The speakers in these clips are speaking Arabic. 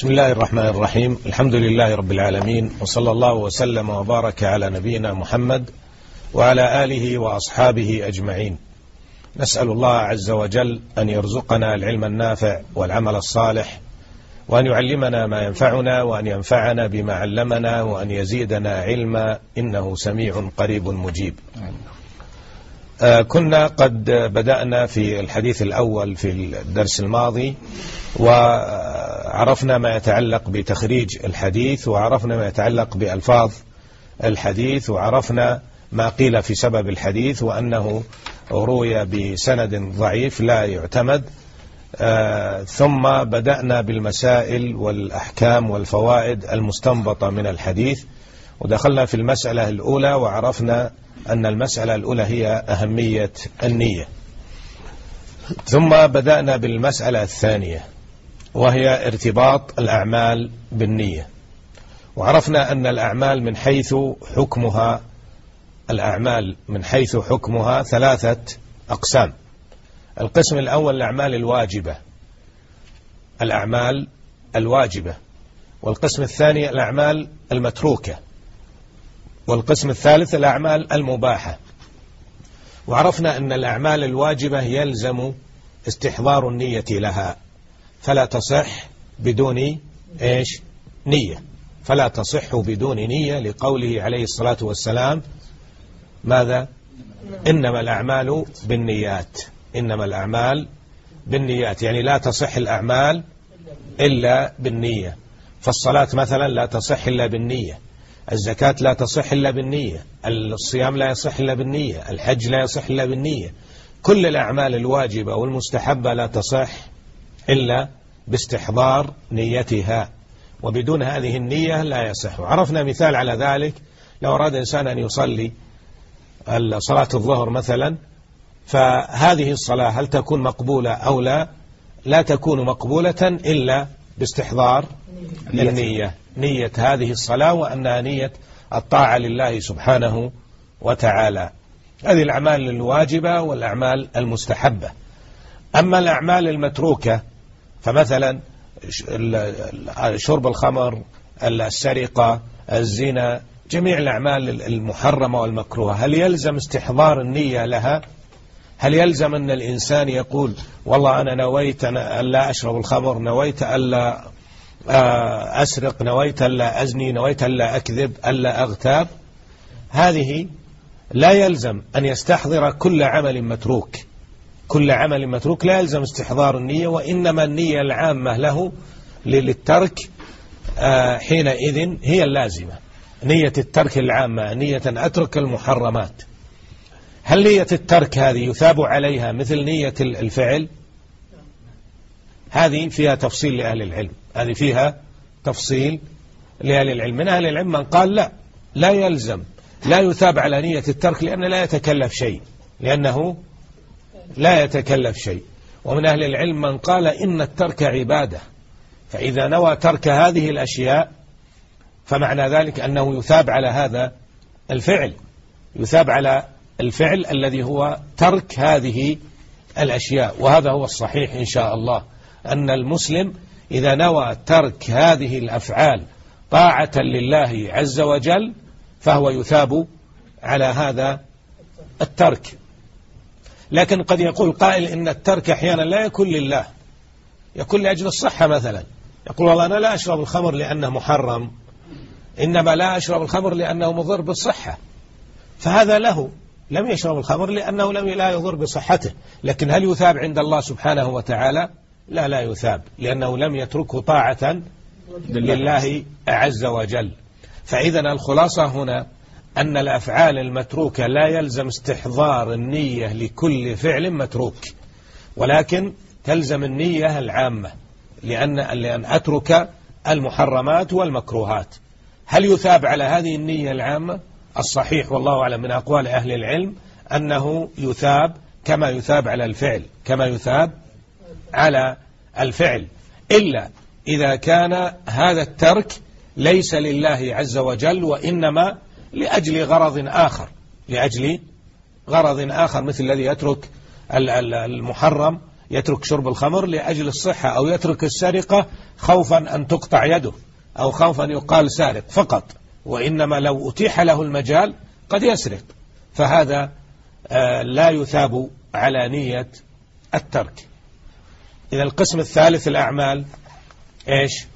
بسم الله الرحمن الرحيم. الحمد لله رب العالمين وصلى الله وسلم وبارك على نبينا محمد وعلى آله وأصحابه أجمعين. نسأل الله عز وجل أن يرزقنا العلم النافع والعمل الصالح وأن يعلمنا ما ينفعنا وأن ينفعنا بما علمنا وأن يزيدنا علما إنه سميع قريب مجيب. آه، كنا قد بدأنا في الحديث الأول في الدرس الماضي وعرفنا ما يتعلق بتخريج الحديث وعرفنا ما يتعلق بألفاظ الحديث وعرفنا ما قيل في سبب الحديث وأنه روي بسند ضعيف لا يعتمد. آه ثم بدأنا بالمسائل والأحكام والفوائد المستنبطة من الحديث ودخلنا في المسألة الأولى وعرفنا أن المسألة الأولى هي أهمية النية. ثم بدأنا بالمسألة الثانية. وهي ارتباط الأعمال بالنية. وعرفنا أن الأعمال من حيث حكمها الأعمال من حيث حكمها ثلاثة أقسام. القسم الأول الأعمال الواجبة الأعمال الواجبة. والقسم الثاني الأعمال المتروكة. والقسم الثالث الأعمال المباحة. وعرفنا أن الأعمال الواجبة يلزم استحضار النية لها. فلا تصح بدون إيش؟ نية. فلا تصح بدون نية لقوله عليه الصلاة والسلام ماذا؟ إنما الأعمال بالنيات. إنما الأعمال بالنيات. يعني لا تصح الأعمال إلا بالنية. فالصلاة مثلا لا تصح إلا بالنية. الزكاة لا تصح إلا بالنية. الصيام لا يصح إلا بالنية. الحج لا يصح إلا بالنية. كل الأعمال الواجبة والمستحبة لا تصح إلا باستحضار نيتها. وبدون هذه النية لا يصح. عرفنا مثال على ذلك. لو أراد إنسان أن يصلي صلاة الظهر مثلا فهذه الصلاة هل تكون مقبولة أو لا؟ لا تكون مقبولة إلا باستحضار النية. نية هذه الصلاة وأنها نية الطاعة لله سبحانه وتعالى. هذه الأعمال الواجبة والأعمال المستحبة. أما الأعمال المتروكة فمثلا شرب الخمر السرقة الزنا جميع الأعمال المحرمة والمكروهة. هل يلزم استحضار النية لها؟ هل يلزم أن الإنسان يقول والله أنا نويت أن لا أشرب الخمر نويت ألا آه، أسرق نويت ألا أزني نويت ألا أكذب ألا أغتاب؟ هذه لا يلزم أن يستحضر كل عمل متروك. كل عمل متروك لا يلزم استحضار النية وإنما النية العامة له للترك آه، حينئذ هي اللازمة. نية الترك العامة نية أترك المحرمات. هل نية الترك هذه يثاب عليها مثل نية الفعل؟ هذه فيها تفصيل لأهل العلم. هذه فيها تفصيل لأهل العلم. من أهل العلم من قال لا لا يلزم لا يثاب على نية الترك لأنه لا يتكلف شيء لأنه لا يتكلف شيء. ومن أهل العلم من قال إن الترك عبادة. فإذا نوى ترك هذه الأشياء فمعنى ذلك أنه يثاب على هذا الفعل. يثاب على الفعل الذي هو ترك هذه الأشياء. وهذا هو الصحيح إن شاء الله. أن المسلم إذا نوى ترك هذه الأفعال طاعة لله عز وجل فهو يثاب على هذا الترك. لكن قد يقول قائل إن الترك أحيانا لا يكون لله. يكون لأجل الصحة مثلا. يقول والله أنا لا أشرب الخمر لأنه محرم. إنما لا أشرب الخمر لأنه مضر بالصحة. فهذا له. لم يشرب الخمر لأنه لم لا يضر بصحته. لكن هل يثاب عند الله سبحانه وتعالى؟ لا لا يثاب. لأنه لم يتركه طاعة لله. عز وجل. فإذا الخلاصة هنا أن الأفعال المتروكة لا يلزم استحضار النية لكل فعل متروك ولكن تلزم النية العامة لأن, لأن أترك المحرمات والمكروهات. هل يثاب على هذه النية العامة؟ الصحيح والله أعلم من أقوال أهل العلم أنه يثاب كما يثاب على الفعل كما يثاب على الفعل. إلا إذا كان هذا الترك ليس لله عز وجل وإنما لأجل غرض آخر لأجل غرض آخر مثل الذي يترك المحرم يترك شرب الخمر لأجل الصحة أو يترك السرقة خوفا أن تقطع يده أو خوفا يقال سارق فقط وإنما لو أتيح له المجال قد يسرق. فهذا آه، لا يثاب على نية الترك. إذا القسم الثالث الأعمال إيش؟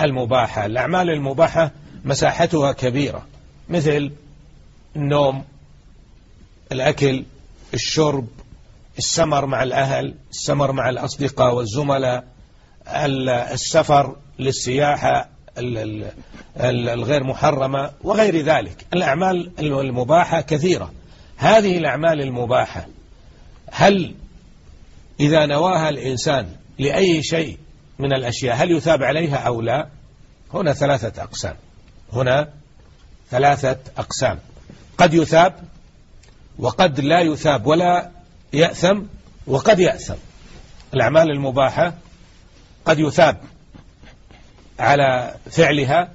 المباحة. الأعمال المباحة مساحتها كبيرة. مثل النوم الأكل الشرب السمر مع الأهل السمر مع الأصدقاء والزملاء السفر للسياحة الغير محرمة وغير ذلك. الأعمال المباحة كثيرة. هذه الأعمال المباحة هل إذا نواها الإنسان لأي شيء من الأشياء هل يثاب عليها أو لا؟ هنا ثلاثة أقسام. هنا ثلاثة أقسام. قد يثاب وقد لا يثاب ولا يأثم وقد يأثم. الأعمال المباحة قد يثاب على فعلها.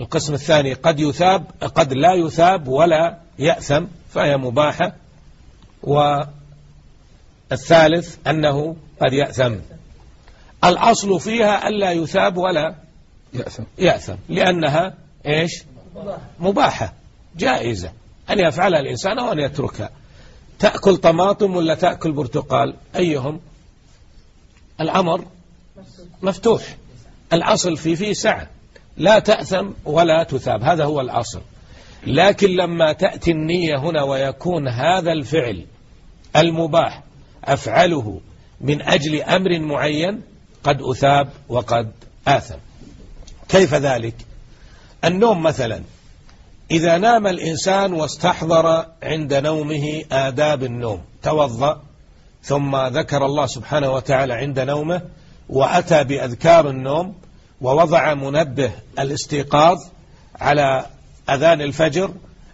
القسم الثاني قد يثاب قد لا يثاب ولا يأثم فهي مباحة. والثالث أنه قد يأثم. الأصل فيها ألا يثاب ولا يأثم. يأثم لأنها إيش؟ مباحة جائزة. أن يفعلها الإنسان أو أن يتركها. تأكل طماطم ولا تأكل برتقال؟ أيهم؟ الأمر مفتوح. الأصل فيه فيه سعة. لا تأثم ولا تثاب. هذا هو الأصل. لكن لما تأتي النية هنا ويكون هذا الفعل المباح أفعله من أجل أمر معين قد أثاب وقد آثم. كيف ذلك؟ النوم مثلا. إذا نام الإنسان واستحضر عند نومه آداب النوم توضأ ثم ذكر الله سبحانه وتعالى عند نومه وأتى بأذكار النوم ووضع منبه الاستيقاظ على أذان الفجر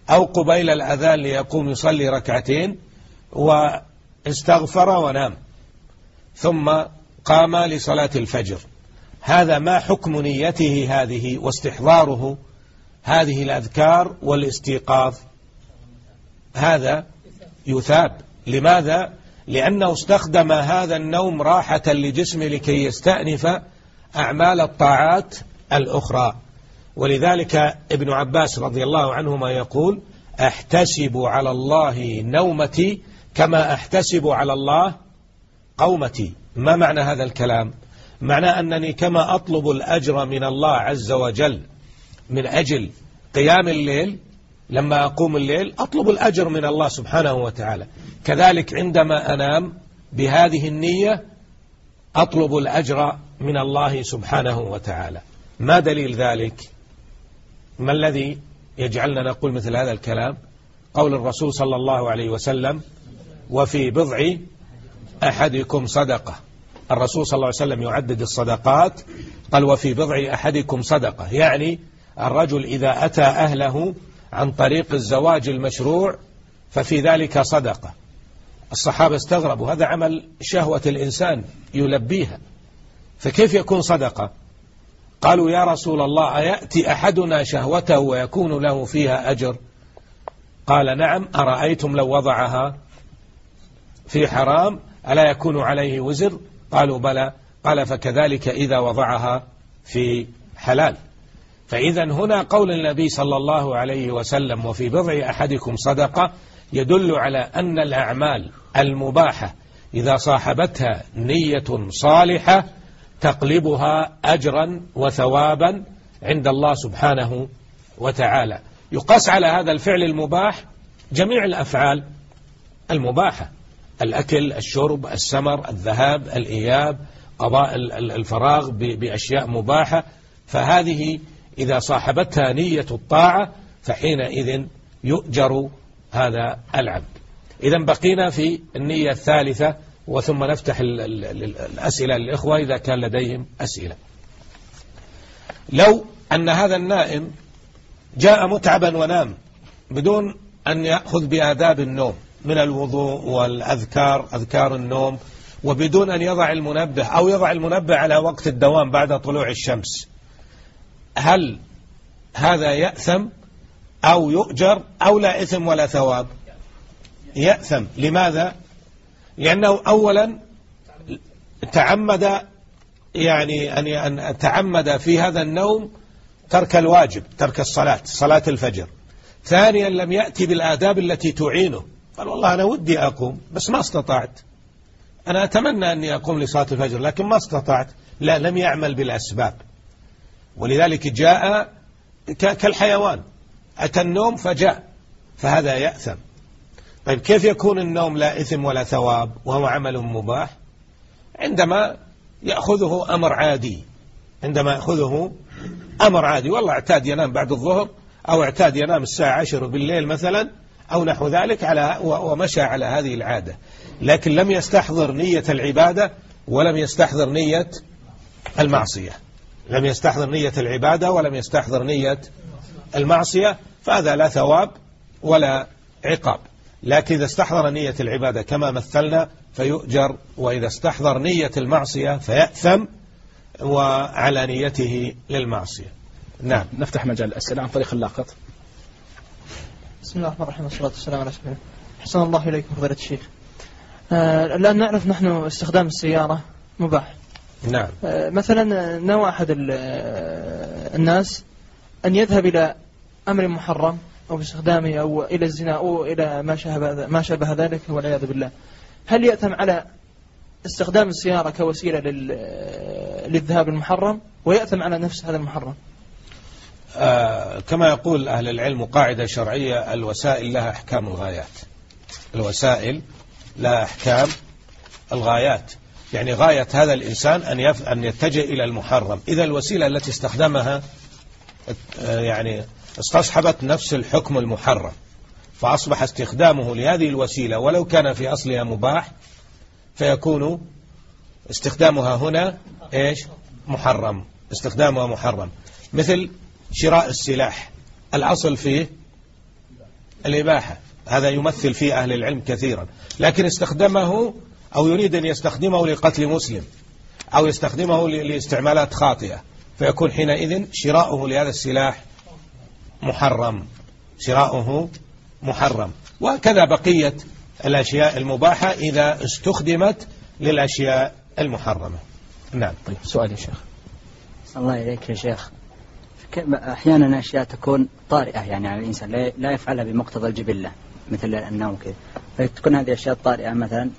أو قبيل الأذان ليقوم يصلي ركعتين واستغفر ونام ثم قام لصلاة الفجر. هذا ما حكم نيته هذه واستحضاره هذه الأذكار والاستيقاظ؟ هذا يثاب. لماذا؟ لأنه استخدم هذا النوم راحة لجسمه لكي يستأنف أعمال الطاعات الأخرى. ولذلك ابن عباس رضي الله عنهما يقول أحتسب على الله نومتي كما أحتسب على الله قومتي. ما معنى هذا الكلام؟ معنى أنني كما أطلب الأجر من الله عز وجل من أجل قيام الليل لما أقوم الليل أطلب الأجر من الله سبحانه وتعالى. كذلك عندما أنام بهذه النية أطلب الأجر من الله سبحانه وتعالى. ما دليل ذلك؟ ما الذي يجعلنا نقول مثل هذا الكلام؟ قول الرسول صلى الله عليه وسلم وفي بضع أحدكم صدقة. الرسول صلى الله عليه وسلم يعدد الصدقات قال وفي بضع أحدكم صدقة. يعني الرجل إذا أتى أهله عن طريق الزواج المشروع ففي ذلك صدقة. الصحابة استغربوا هذا عمل شهوة الإنسان يلبيها فكيف يكون صدقة؟ قالوا يا رسول الله أيأتي أحدنا شهوته ويكون له فيها أجر؟ قال نعم أرأيتم لو وضعها في حرام ألا يكون عليه وزر؟ قالوا بلى قال فكذلك إذا وضعها في حلال. فإذا هنا قول النبي صلى الله عليه وسلم وفي بضع أحدكم صدقة يدل على أن الأعمال المباحة إذا صاحبتها نية صالحة تقلبها أجرا وثوابا عند الله سبحانه وتعالى. يقاس على هذا الفعل المباح جميع الأفعال المباحة. الأكل الشرب السمر الذهاب الإياب قضاء الفراغ بأشياء مباحة. فهذه إذا صاحبتها نية الطاعة فحينئذ يؤجر هذا العبد. إذا بقينا في النية الثالثة وثم نفتح الأسئلة للإخوة إذا كان لديهم أسئلة. لو أن هذا النائم جاء متعبا ونام بدون أن يأخذ بآداب النوم من الوضوء والأذكار أذكار النوم وبدون أن يضع المنبه أو يضع المنبه على وقت الدوام بعد طلوع الشمس. هل هذا يأثم أو يؤجر أو لا إثم ولا ثواب؟ يأثم. لماذا؟ لأنه أولا تعمد يعني أن تعمد في هذا النوم ترك الواجب ترك الصلاة صلاة الفجر. ثانيا لم يأتي بالآداب التي تعينه. قال والله أنا ودي أقوم بس ما استطعت. أنا أتمنى أني أقوم لصلاة الفجر لكن ما استطعت. لا لم يعمل بالأسباب. ولذلك جاء كالحيوان. أتى النوم فجاء فهذا يأثم. طيب كيف يكون النوم لا إثم ولا ثواب وهو عمل مباح؟ عندما يأخذه أمر عادي. عندما يأخذه أمر عادي والله اعتاد ينام بعد الظهر أو اعتاد ينام الساعة عشر بالليل مثلا أو نحو ذلك على ومشى على هذه العادة. لكن لم يستحضر نية العبادة ولم يستحضر نية المعصية. لم يستحضر نية العبادة ولم يستحضر نية المعصية فهذا لا ثواب ولا عقاب. لكن إذا استحضر نية العبادة كما مثلنا فيؤجر وإذا استحضر نية المعصية فيأثم وعلى نيته للمعصية. نعم. نفتح مجال الأسئلة عن طريق اللاقط. بسم الله الرحمن الرحيم والصلاة والسلام على رسول الله حسن الله إليكم فضيلة الشيخ. آه الآن نعرف نحن استخدام السيارة مباح. نعم. آه مثلا نوى أحد آه، الناس أن يذهب إلى أمر محرم أو باستخدامه أو إلى الزنا أو إلى ما شابه ما شابه ذلك والعياذ بالله. هل يأثم على استخدام السيارة كوسيلة للذهاب المحرم؟ ويأثم على نفس هذا المحرم؟ آه كما يقول أهل العلم قاعدة شرعية الوسائل لها أحكام الغايات. الوسائل لها أحكام الغايات. يعني غاية هذا الإنسان أن أن يتجه إلى المحرم. إذا الوسيلة التي استخدمها آه، يعني استصحبت نفس الحكم المحرم فأصبح استخدامه لهذه الوسيلة ولو كان في أصلها مباح فيكون استخدامها هنا إيش؟ محرم. استخدامها محرم. مثل شراء السلاح. الأصل فيه الإباحة. هذا يمثل فيه أهل العلم كثيرا. لكن استخدمه أو يريد أن يستخدمه لقتل مسلم أو يستخدمه لاستعمالات خاطئة. فيكون حينئذ شراؤه لهذا السلاح محرم. شراؤه محرم. وكذا بقية الأشياء المباحة إذا استخدمت للأشياء المحرمة. نعم طيب سؤال يا شيخ. الله إليك يا شيخ. أحيانا أشياء تكون طارئة يعني على الإنسان لا يفعلها بمقتضى الجبلة مثل النوم كذا. فتكون هذه أشياء طارئة مثلا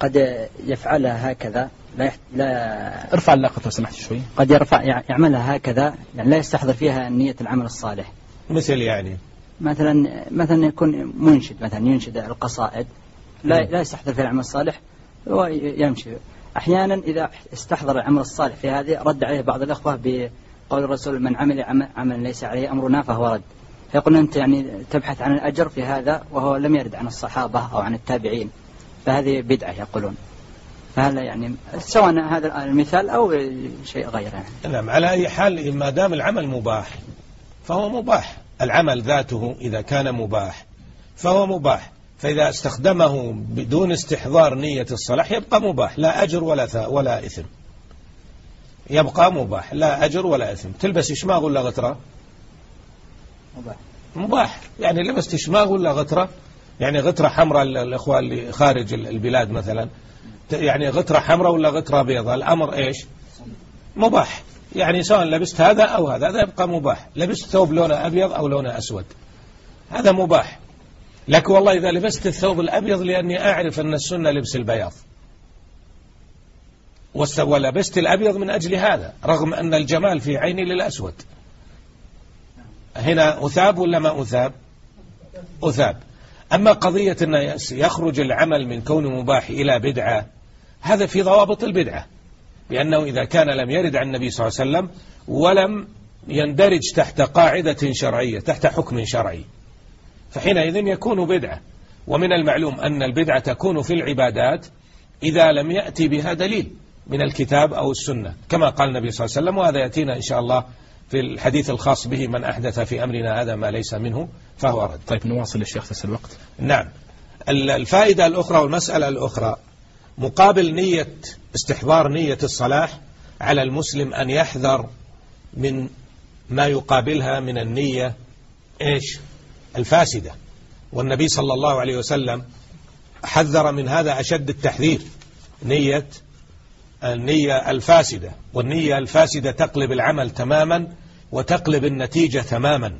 قد يفعلها هكذا لا يحت... لا ارفع اللقطة لو سمحت شوي. قد يرفع يعملها هكذا يعني لا يستحضر فيها نية العمل الصالح. مثل يعني؟ مثلا مثلا يكون منشد مثلا ينشد القصائد لا لا يستحضر في العمل الصالح ويمشي أحيانا إذا استحضر العمل الصالح في هذه رد عليه بعض الأخوة بقول الرسول من عمل عمل ليس عليه أمرنا فهو رد. فيقول أنت يعني تبحث عن الأجر في هذا وهو لم يرد عن الصحابة أو عن التابعين. فهذه بدعة يقولون. فهذا يعني سواء هذا المثال أو شيء غيره. نعم على أي حال ما دام العمل مباح فهو مباح. العمل ذاته إذا كان مباح فهو مباح. فإذا استخدمه بدون استحضار نية الصلاح يبقى مباح لا أجر ولا ولا إثم. يبقى مباح لا أجر ولا إثم. تلبس إشماغ ولا غترة؟ مباح. مباح. يعني لبست إشماغ ولا غترة؟ يعني غترة حمراء الإخوة اللي خارج البلاد مثلا. يعني غترة حمراء ولا غترة بيضاء؟ الأمر إيش؟ مباح. يعني سواء لبست هذا أو هذا هذا يبقى مباح. لبست ثوب لونه أبيض أو لونه أسود. هذا مباح. لكن والله إذا لبست الثوب الأبيض لأني أعرف أن السنة لبس البياض. ولبست الأبيض من أجل هذا رغم أن الجمال في عيني للأسود. هنا أثاب ولا ما أثاب؟ أثاب. أما قضية أن يخرج العمل من كون مباح إلى بدعة هذا في ضوابط البدعة. بأنه إذا كان لم يرد عن النبي صلى الله عليه وسلم ولم يندرج تحت قاعدة شرعية تحت حكم شرعي. فحينئذ يكون بدعة. ومن المعلوم أن البدعة تكون في العبادات إذا لم يأتي بها دليل. من الكتاب أو السنة كما قال النبي صلى الله عليه وسلم وهذا يأتينا إن شاء الله في الحديث الخاص به من أحدث في أمرنا هذا ما ليس منه فهو رد. طيب نواصل الشيخ تسأل الوقت. نعم. الفائدة الأخرى والمسألة الأخرى مقابل نية استحضار نية الصلاح على المسلم أن يحذر من ما يقابلها من النية إيش؟ الفاسدة. والنبي صلى الله عليه وسلم حذر من هذا أشد التحذير نية النية الفاسدة والنية الفاسدة تقلب العمل تماما وتقلب النتيجة تماما.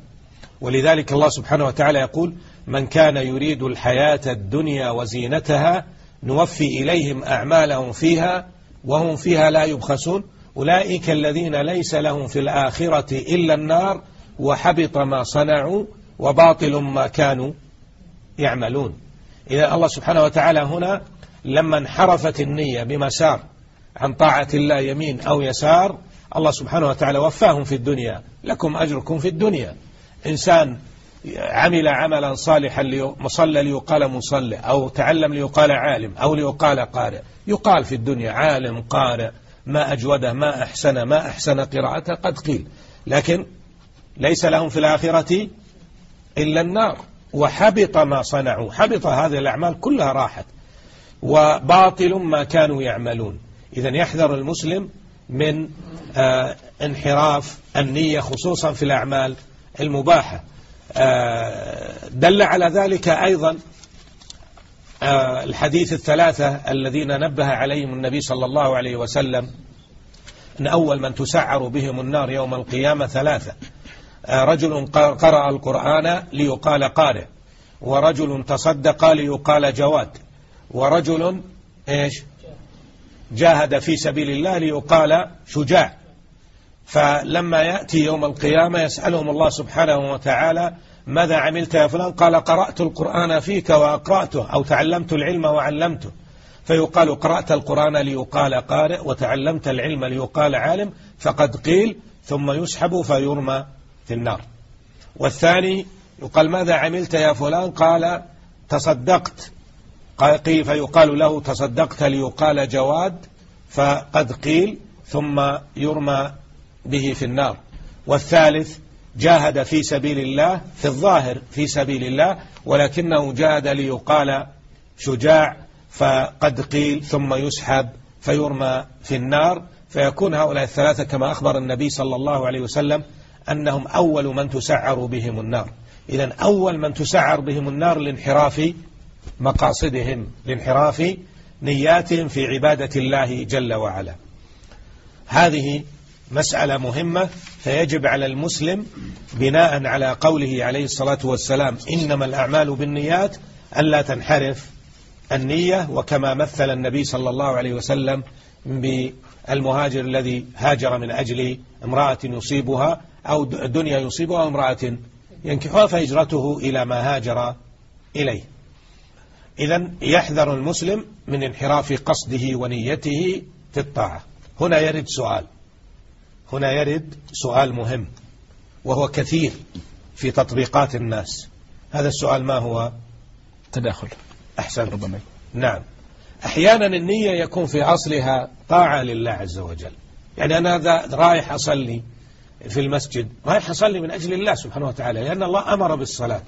ولذلك الله سبحانه وتعالى يقول من كان يريد الحياة الدنيا وزينتها نوفي إليهم أعمالهم فيها وهم فيها لا يبخسون. أولئك الذين ليس لهم في الآخرة إلا النار وحبط ما صنعوا وباطل ما كانوا يعملون. إذا الله سبحانه وتعالى هنا لما انحرفت النية بمسار عن طاعة الله يمين أو يسار الله سبحانه وتعالى وفاهم في الدنيا لكم أجركم في الدنيا. إنسان عمل عملا صالحا مصلى ليقال مصلى أو تعلم ليقال عالم أو ليقال قارئ. يقال في الدنيا عالم قارئ ما أجوده ما أحسن ما أحسن قراءته قد قيل. لكن ليس لهم في الآخرة إلا النار. وحبط ما صنعوا حبط هذه الأعمال كلها راحت. وباطل ما كانوا يعملون. إذا يحذر المسلم من آه انحراف النية خصوصا في الأعمال المباحة. آه دل على ذلك أيضا آه الحديث الثلاثة الذين نبه عليهم النبي صلى الله عليه وسلم أن أول من تسعر بهم النار يوم القيامة ثلاثة. رجل قرأ القرآن ليقال قارئ ورجل تصدق ليقال جواد ورجل إيش؟ جاهد في سبيل الله ليقال شجاع. فلما يأتي يوم القيامة يسألهم الله سبحانه وتعالى ماذا عملت يا فلان؟ قال قرأت القرآن فيك وأقرأته أو تعلمت العلم وعلمته. فيقال قرأت القرآن ليقال قارئ وتعلمت العلم ليقال عالم فقد قيل ثم يسحب فيرمى في النار. والثاني يقال ماذا عملت يا فلان؟ قال تصدقت. قيل فيقال له تصدقت ليقال جواد فقد قيل ثم يرمى به في النار. والثالث جاهد في سبيل الله في الظاهر في سبيل الله ولكنه جاهد ليقال شجاع فقد قيل ثم يسحب فيرمى في النار. فيكون هؤلاء الثلاثة كما أخبر النبي صلى الله عليه وسلم أنهم أول من تسعر بهم النار. إذا أول من تسعر بهم النار لانحراف مقاصدهم لانحراف نياتهم في عبادة الله جل وعلا. هذه مسألة مهمة فيجب على المسلم بناء على قوله عليه الصلاة والسلام إنما الأعمال بالنيات ألا تنحرف النية وكما مثل النبي صلى الله عليه وسلم بالمهاجر الذي هاجر من أجل امرأة يصيبها أو دنيا يصيبها امرأة ينكحها فهجرته إلى ما هاجر إليه. إذا يحذر المسلم من انحراف قصده ونيته في الطاعة. هنا يرد سؤال. هنا يرد سؤال مهم وهو كثير في تطبيقات الناس. هذا السؤال ما هو؟ تداخل. أحسن. ربما. نعم. أحيانا النية يكون في أصلها طاعة لله عز وجل. يعني أنا رايح أصلي في المسجد رايح أصلي من أجل الله سبحانه وتعالى لأن الله أمر بالصلاة.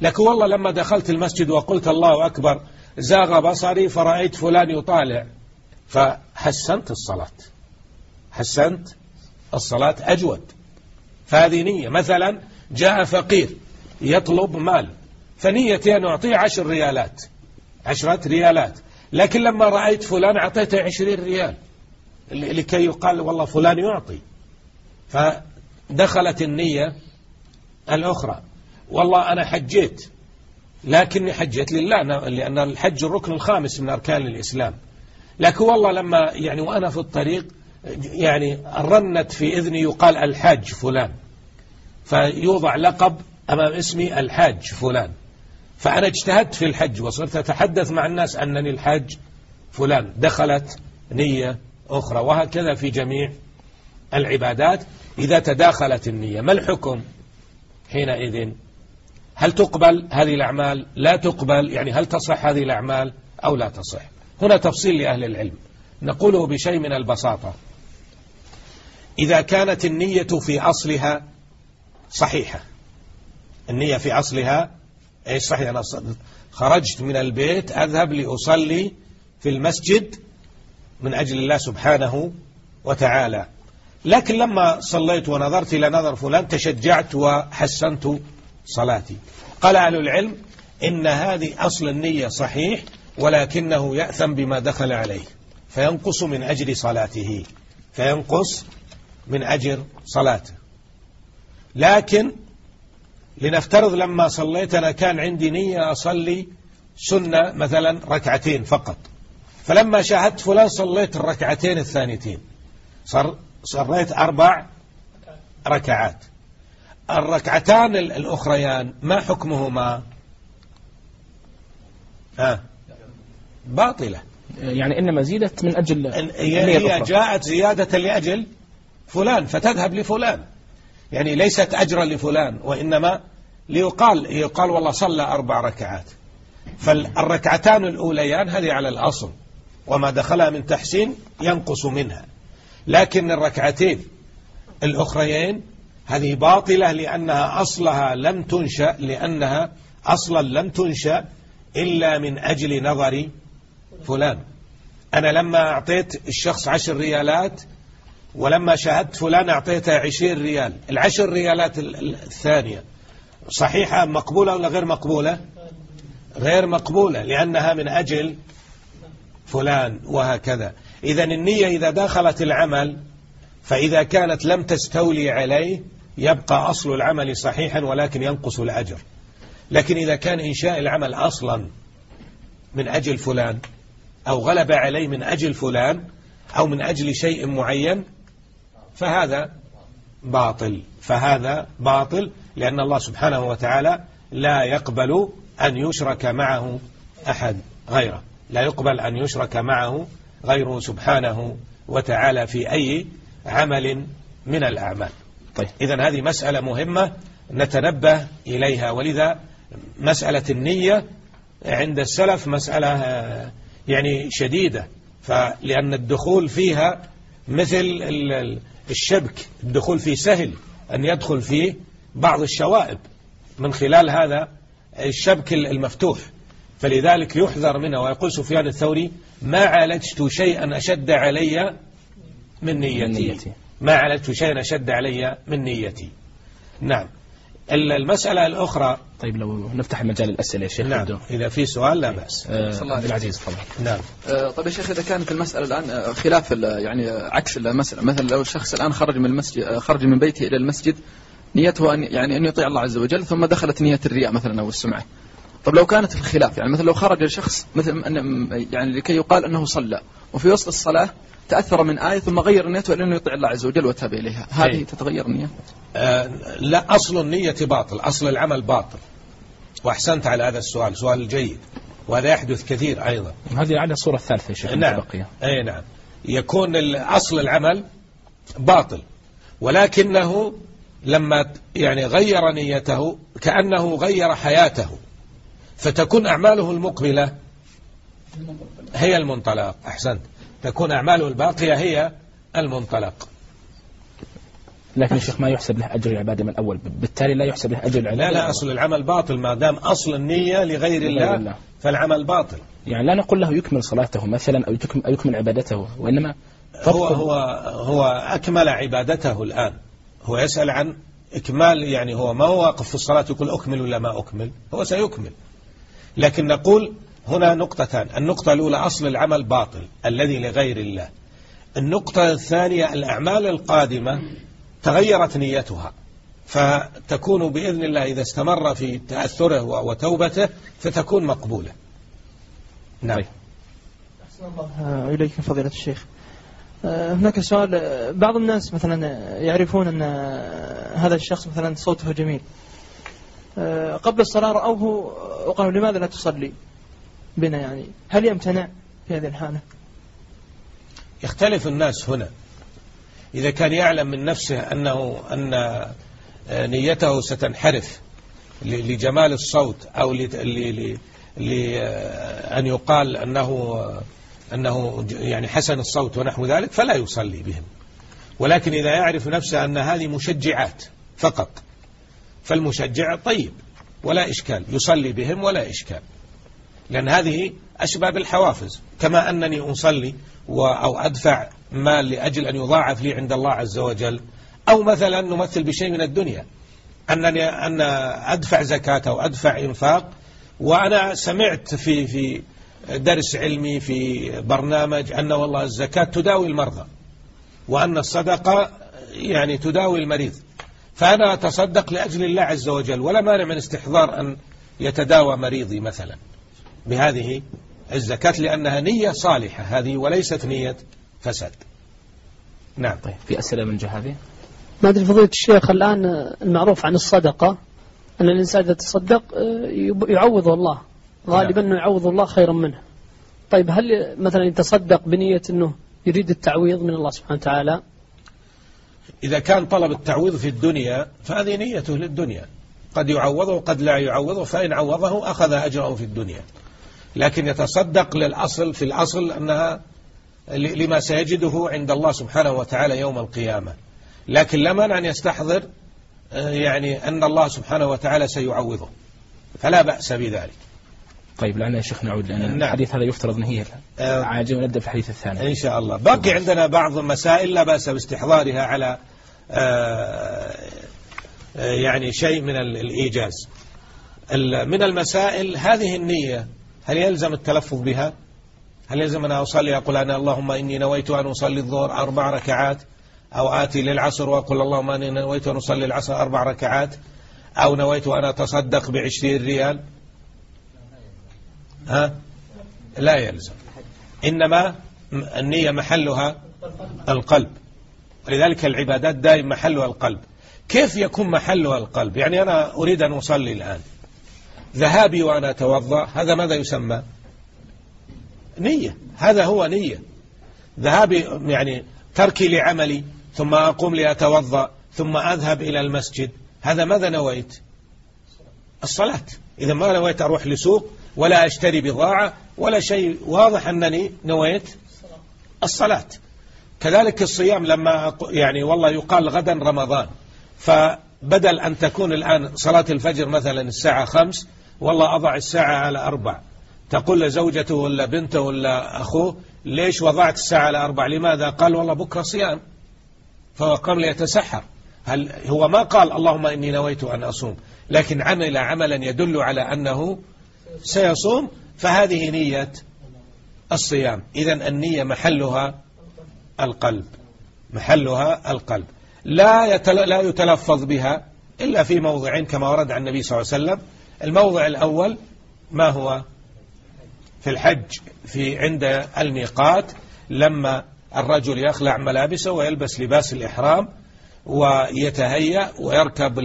لكن والله لما دخلت المسجد وقلت الله أكبر زاغ بصري فرأيت فلان يطالع. فحسنت الصلاة. حسنت الصلاة أجود. فهذه نية. مثلا جاء فقير يطلب مال. فنيتي أن أعطيه عشر ريالات. عشرة ريالات. لكن لما رأيت فلان أعطيته عشرين ريال. لكي يقال والله فلان يعطي. فدخلت النية الأخرى. والله أنا حجيت لكني حجيت لله لأن الحج الركن الخامس من أركان الإسلام. لكن والله لما يعني وأنا في الطريق يعني رنت في إذني يقال الحاج فلان فيوضع لقب أمام اسمي الحاج فلان. فأنا اجتهدت في الحج وصرت أتحدث مع الناس أنني الحاج فلان. دخلت نية أخرى وهكذا في جميع العبادات. إذا تداخلت النية ما الحكم؟ حينئذ هل تقبل هذه الأعمال؟ لا تقبل. يعني هل تصح هذه الأعمال أو لا تصح؟ هنا تفصيل لأهل العلم. نقوله بشيء من البساطة. إذا كانت النية في أصلها صحيحة. النية في أصلها إيش صحيح؟ أنا خرجت من البيت أذهب لأصلي في المسجد من أجل الله سبحانه وتعالى. لكن لما صليت ونظرت إلى نظر فلان تشجعت وحسنت صلاتي. قال أهل العلم إن هذه أصل النية صحيح ولكنه يأثم بما دخل عليه فينقص من أجل صلاته فينقص من أجر صلاته. لكن لنفترض لما صليت أنا كان عندي نية أصلي سنة مثلا ركعتين فقط. فلما شاهدت فلان صليت الركعتين الثانيتين. صليت أربع ركعات. الركعتان الأخريان ما حكمهما؟ آه باطلة. يعني إنما زيدت من أجل هي, هي جاءت زيادة لأجل فلان فتذهب لفلان. يعني ليست أجرا لفلان وإنما ليقال يقال والله صلى أربع ركعات. فالركعتان الأوليان هذه على الأصل وما دخلها من تحسين ينقص منها. لكن الركعتين الأخريين هذه باطلة لأنها أصلها لم تنشأ لأنها أصلا لم تنشأ إلا من أجل نظر فلان. أنا لما أعطيت الشخص عشر ريالات ولما شاهدت فلان أعطيته عشرين ريال. العشر ريالات الثانية. صحيحة مقبولة ولا غير مقبولة؟ غير مقبولة لأنها من أجل فلان وهكذا. إذا النية إذا دخلت العمل فإذا كانت لم تستولي عليه يبقى أصل العمل صحيحا ولكن ينقص الأجر. لكن إذا كان إنشاء العمل أصلا من أجل فلان أو غلب عليه من أجل فلان أو من أجل شيء معين فهذا باطل. فهذا باطل لأن الله سبحانه وتعالى لا يقبل أن يشرك معه أحد غيره. لا يقبل أن يشرك معه غيره سبحانه وتعالى في أي عمل من الأعمال. طيب. إذا هذه مسألة مهمة نتنبه إليها. ولذا مسألة النية عند السلف مسألة يعني شديدة. فلأن الدخول فيها مثل الشبك الدخول فيه سهل أن يدخل فيه بعض الشوائب. من خلال هذا الشبك المفتوح. فلذلك يحذر منه ويقول سفيان الثوري ما عالجت شيئا أشد علي من نيتي. ما عالجت شيئا أشد علي من نيتي. نعم. المسألة الأخرى طيب لو نفتح مجال الأسئلة يا شيخ نعم. إذا في سؤال لا بأس. آه عبد العزيز تفضل. نعم. آه طيب يا شيخ إذا كانت المسألة الآن آه، خلاف يعني عكس المسألة مثلا لو الشخص الآن خرج من المسجد آه، خرج من بيته إلى المسجد نيته أن يعني أن يطيع الله عز وجل ثم دخلت نية الرياء مثلا أو السمعة طب لو كانت الخلاف يعني مثلا لو خرج الشخص مثل يعني لكي يقال أنه صلى وفي وسط الصلاة تأثر من آية ثم غير نيته إلى أنه يطيع الله عز وجل وتاب إليها. هذه إيه. تتغير النية؟ آه لا أصل النية باطل أصل العمل باطل. وأحسنت على هذا السؤال سؤال جيد وهذا يحدث كثير أيضا. هذه على الصورة الثالثة يا شيخ نعم. أي نعم. يكون أصل العمل باطل ولكنه لما يعني غير نيته كأنه غير حياته. فتكون أعماله المقبلة هي المنطلق. أحسنت. تكون أعماله الباقية هي المنطلق. لكن الشيخ ما يحسب له أجر العبادة من الأول. بالتالي لا يحسب له أجر العبادة لا لا أصل العمل باطل ما دام أصل النية لغير الله, الله. فالعمل باطل. يعني لا نقول له يكمل صلاته مثلا أو يكمل عبادته وإنما هو, هو, هو أكمل عبادته الآن. هو يسأل عن إكمال يعني هو ما هو واقف في الصلاة يقول أكمل ولا ما أكمل؟ هو سيكمل. لكن نقول هنا نقطتان. النقطة الأولى أصل العمل باطل الذي لغير الله. النقطة الثانية الأعمال القادمة تغيرت نيتها فتكون بإذن الله إذا استمر في تأثره وتوبته فتكون مقبولة. نعم. أحسن الله إليك فضيلة الشيخ. آه، هناك سؤال. بعض الناس مثلا يعرفون أن هذا الشخص مثلا صوته جميل. قبل الصلاة رأوه وقالوا لماذا لا تصلي بنا يعني؟ هل يمتنع في هذه الحالة؟ يختلف الناس هنا. إذا كان يعلم من نفسه أنه أن نيته ستنحرف لجمال الصوت أو لأن يقال أنه أنه يعني حسن الصوت ونحو ذلك فلا يصلي بهم. ولكن إذا يعرف نفسه أن هذه مشجعات فقط فالمشجع طيب ولا إشكال. يصلي بهم ولا إشكال. لأن هذه أسباب الحوافز. كما أنني أصلي أو أدفع مال لأجل أن يضاعف لي عند الله عز وجل. أو مثلا نمثل بشيء من الدنيا. أنني أن أدفع زكاة أو أدفع إنفاق. وأنا سمعت في في درس علمي في برنامج أن والله الزكاة تداوي المرضى. وأن الصدقة يعني تداوي المريض. فأنا أتصدق لأجل الله عز وجل ولا مانع من استحضار أن يتداوى مريضي مثلا بهذه الزكاة لأنها نية صالحة هذه وليست نية فساد. نعم. طيب في أسئلة من جهة ما أدري فضيلة الشيخ الآن المعروف عن الصدقة أن الإنسان إذا تصدق يعوضه الله. غالبا أنه يعوض الله خيرا منه. طيب هل مثلا يتصدق بنية أنه يريد التعويض من الله سبحانه وتعالى؟ إذا كان طلب التعويض في الدنيا فهذه نيته للدنيا. قد يعوضه وقد لا يعوضه فإن عوضه أخذ أجره في الدنيا. لكن يتصدق للأصل في الأصل أنها لما سيجده عند الله سبحانه وتعالى يوم القيامة. لكن لا مانع أن يستحضر آه، يعني أن الله سبحانه وتعالى سيعوضه. فلا بأس بذلك. طيب لعلنا يا شيخ نعود لأن نعم. الحديث هذا يفترض أنه هي آه. عاجل ونبدأ في الحديث الثاني. إن شاء الله. باقي عندنا بعض المسائل لا بأس باستحضارها على آه، يعني شيء من الإيجاز. من المسائل هذه النية هل يلزم التلفظ بها؟ هل يلزم أن أصلي أقول أنا اللهم إني نويت أن أصلي الظهر أربع ركعات أو آتي للعصر وأقول اللهم إني نويت أن أصلي العصر أربع ركعات أو نويت أن أتصدق بعشرين ريال؟ ها؟ لا يلزم إنما النية محلها القلب. ولذلك العبادات دائما محلها القلب. كيف يكون محلها القلب؟ يعني أنا أريد أن أصلي الآن. ذهابي وأنا أتوضأ هذا ماذا يسمى؟ نية. هذا هو نية. ذهابي يعني تركي لعملي ثم أقوم لأتوضأ ثم أذهب إلى المسجد. هذا ماذا نويت؟ الصلاة. إذا ما نويت أروح لسوق ولا أشتري بضاعة ولا شيء. واضح أنني نويت الصلاة. كذلك الصيام لما يعني والله يقال غدا رمضان. فبدل أن تكون الآن صلاة الفجر مثلا الساعة خمس والله أضع الساعة على أربع. تقول لزوجته ولا بنته ولا أخوه ليش وضعت الساعة على أربع؟ لماذا؟ قال والله بكرة صيام. فهو قام ليتسحر هل هو ما قال اللهم إني نويت أن أصوم. لكن عمل عملا يدل على أنه سيصوم فهذه نية الصيام. إذا النية محلها القلب. محلها القلب. لا لا يتلفظ بها إلا في موضعين كما ورد عن النبي صلى الله عليه وسلم. الموضع الأول ما هو؟ في الحج في عند الميقات لما الرجل يخلع ملابسه ويلبس لباس الإحرام ويتهيأ ويركب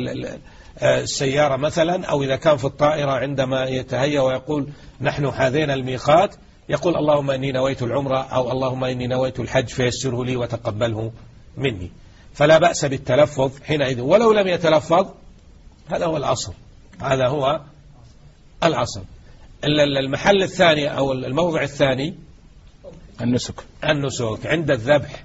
السيارة مثلا أو إذا كان في الطائرة عندما يتهيأ ويقول نحن حاذينا الميقات يقول اللهم إني نويت العمرة أو اللهم إني نويت الحج فيسره لي وتقبله مني. فلا بأس بالتلفظ حينئذ. ولو لم يتلفظ هذا هو الأصل. هذا هو الأصل. المحل الثاني أو الموضع الثاني النسك. النسك عند الذبح.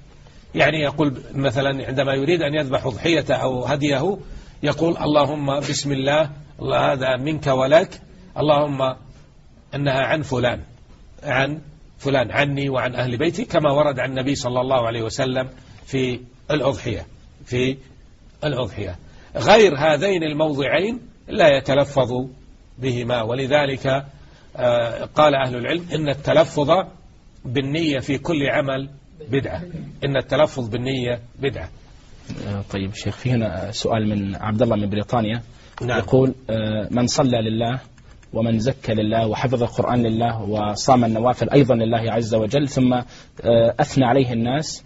يعني يقول مثلا عندما يريد أن يذبح أضحية أو هديه يقول اللهم بسم الله الله هذا منك ولك اللهم أنها عن فلان عن فلان عني وعن أهل بيتي كما ورد عن النبي صلى الله عليه وسلم في الأضحية في الأضحية. غير هذين الموضعين لا يتلفظ بهما ولذلك آه، قال أهل العلم إن التلفظ بالنية في كل عمل بدعة إن التلفظ بالنية بدعة. طيب شيخ في هنا سؤال من عبد الله من بريطانيا. نعم. يقول آه، من صلى لله ومن زكى لله وحفظ القرآن لله وصام النوافل أيضا لله عز وجل ثم أثنى عليه الناس.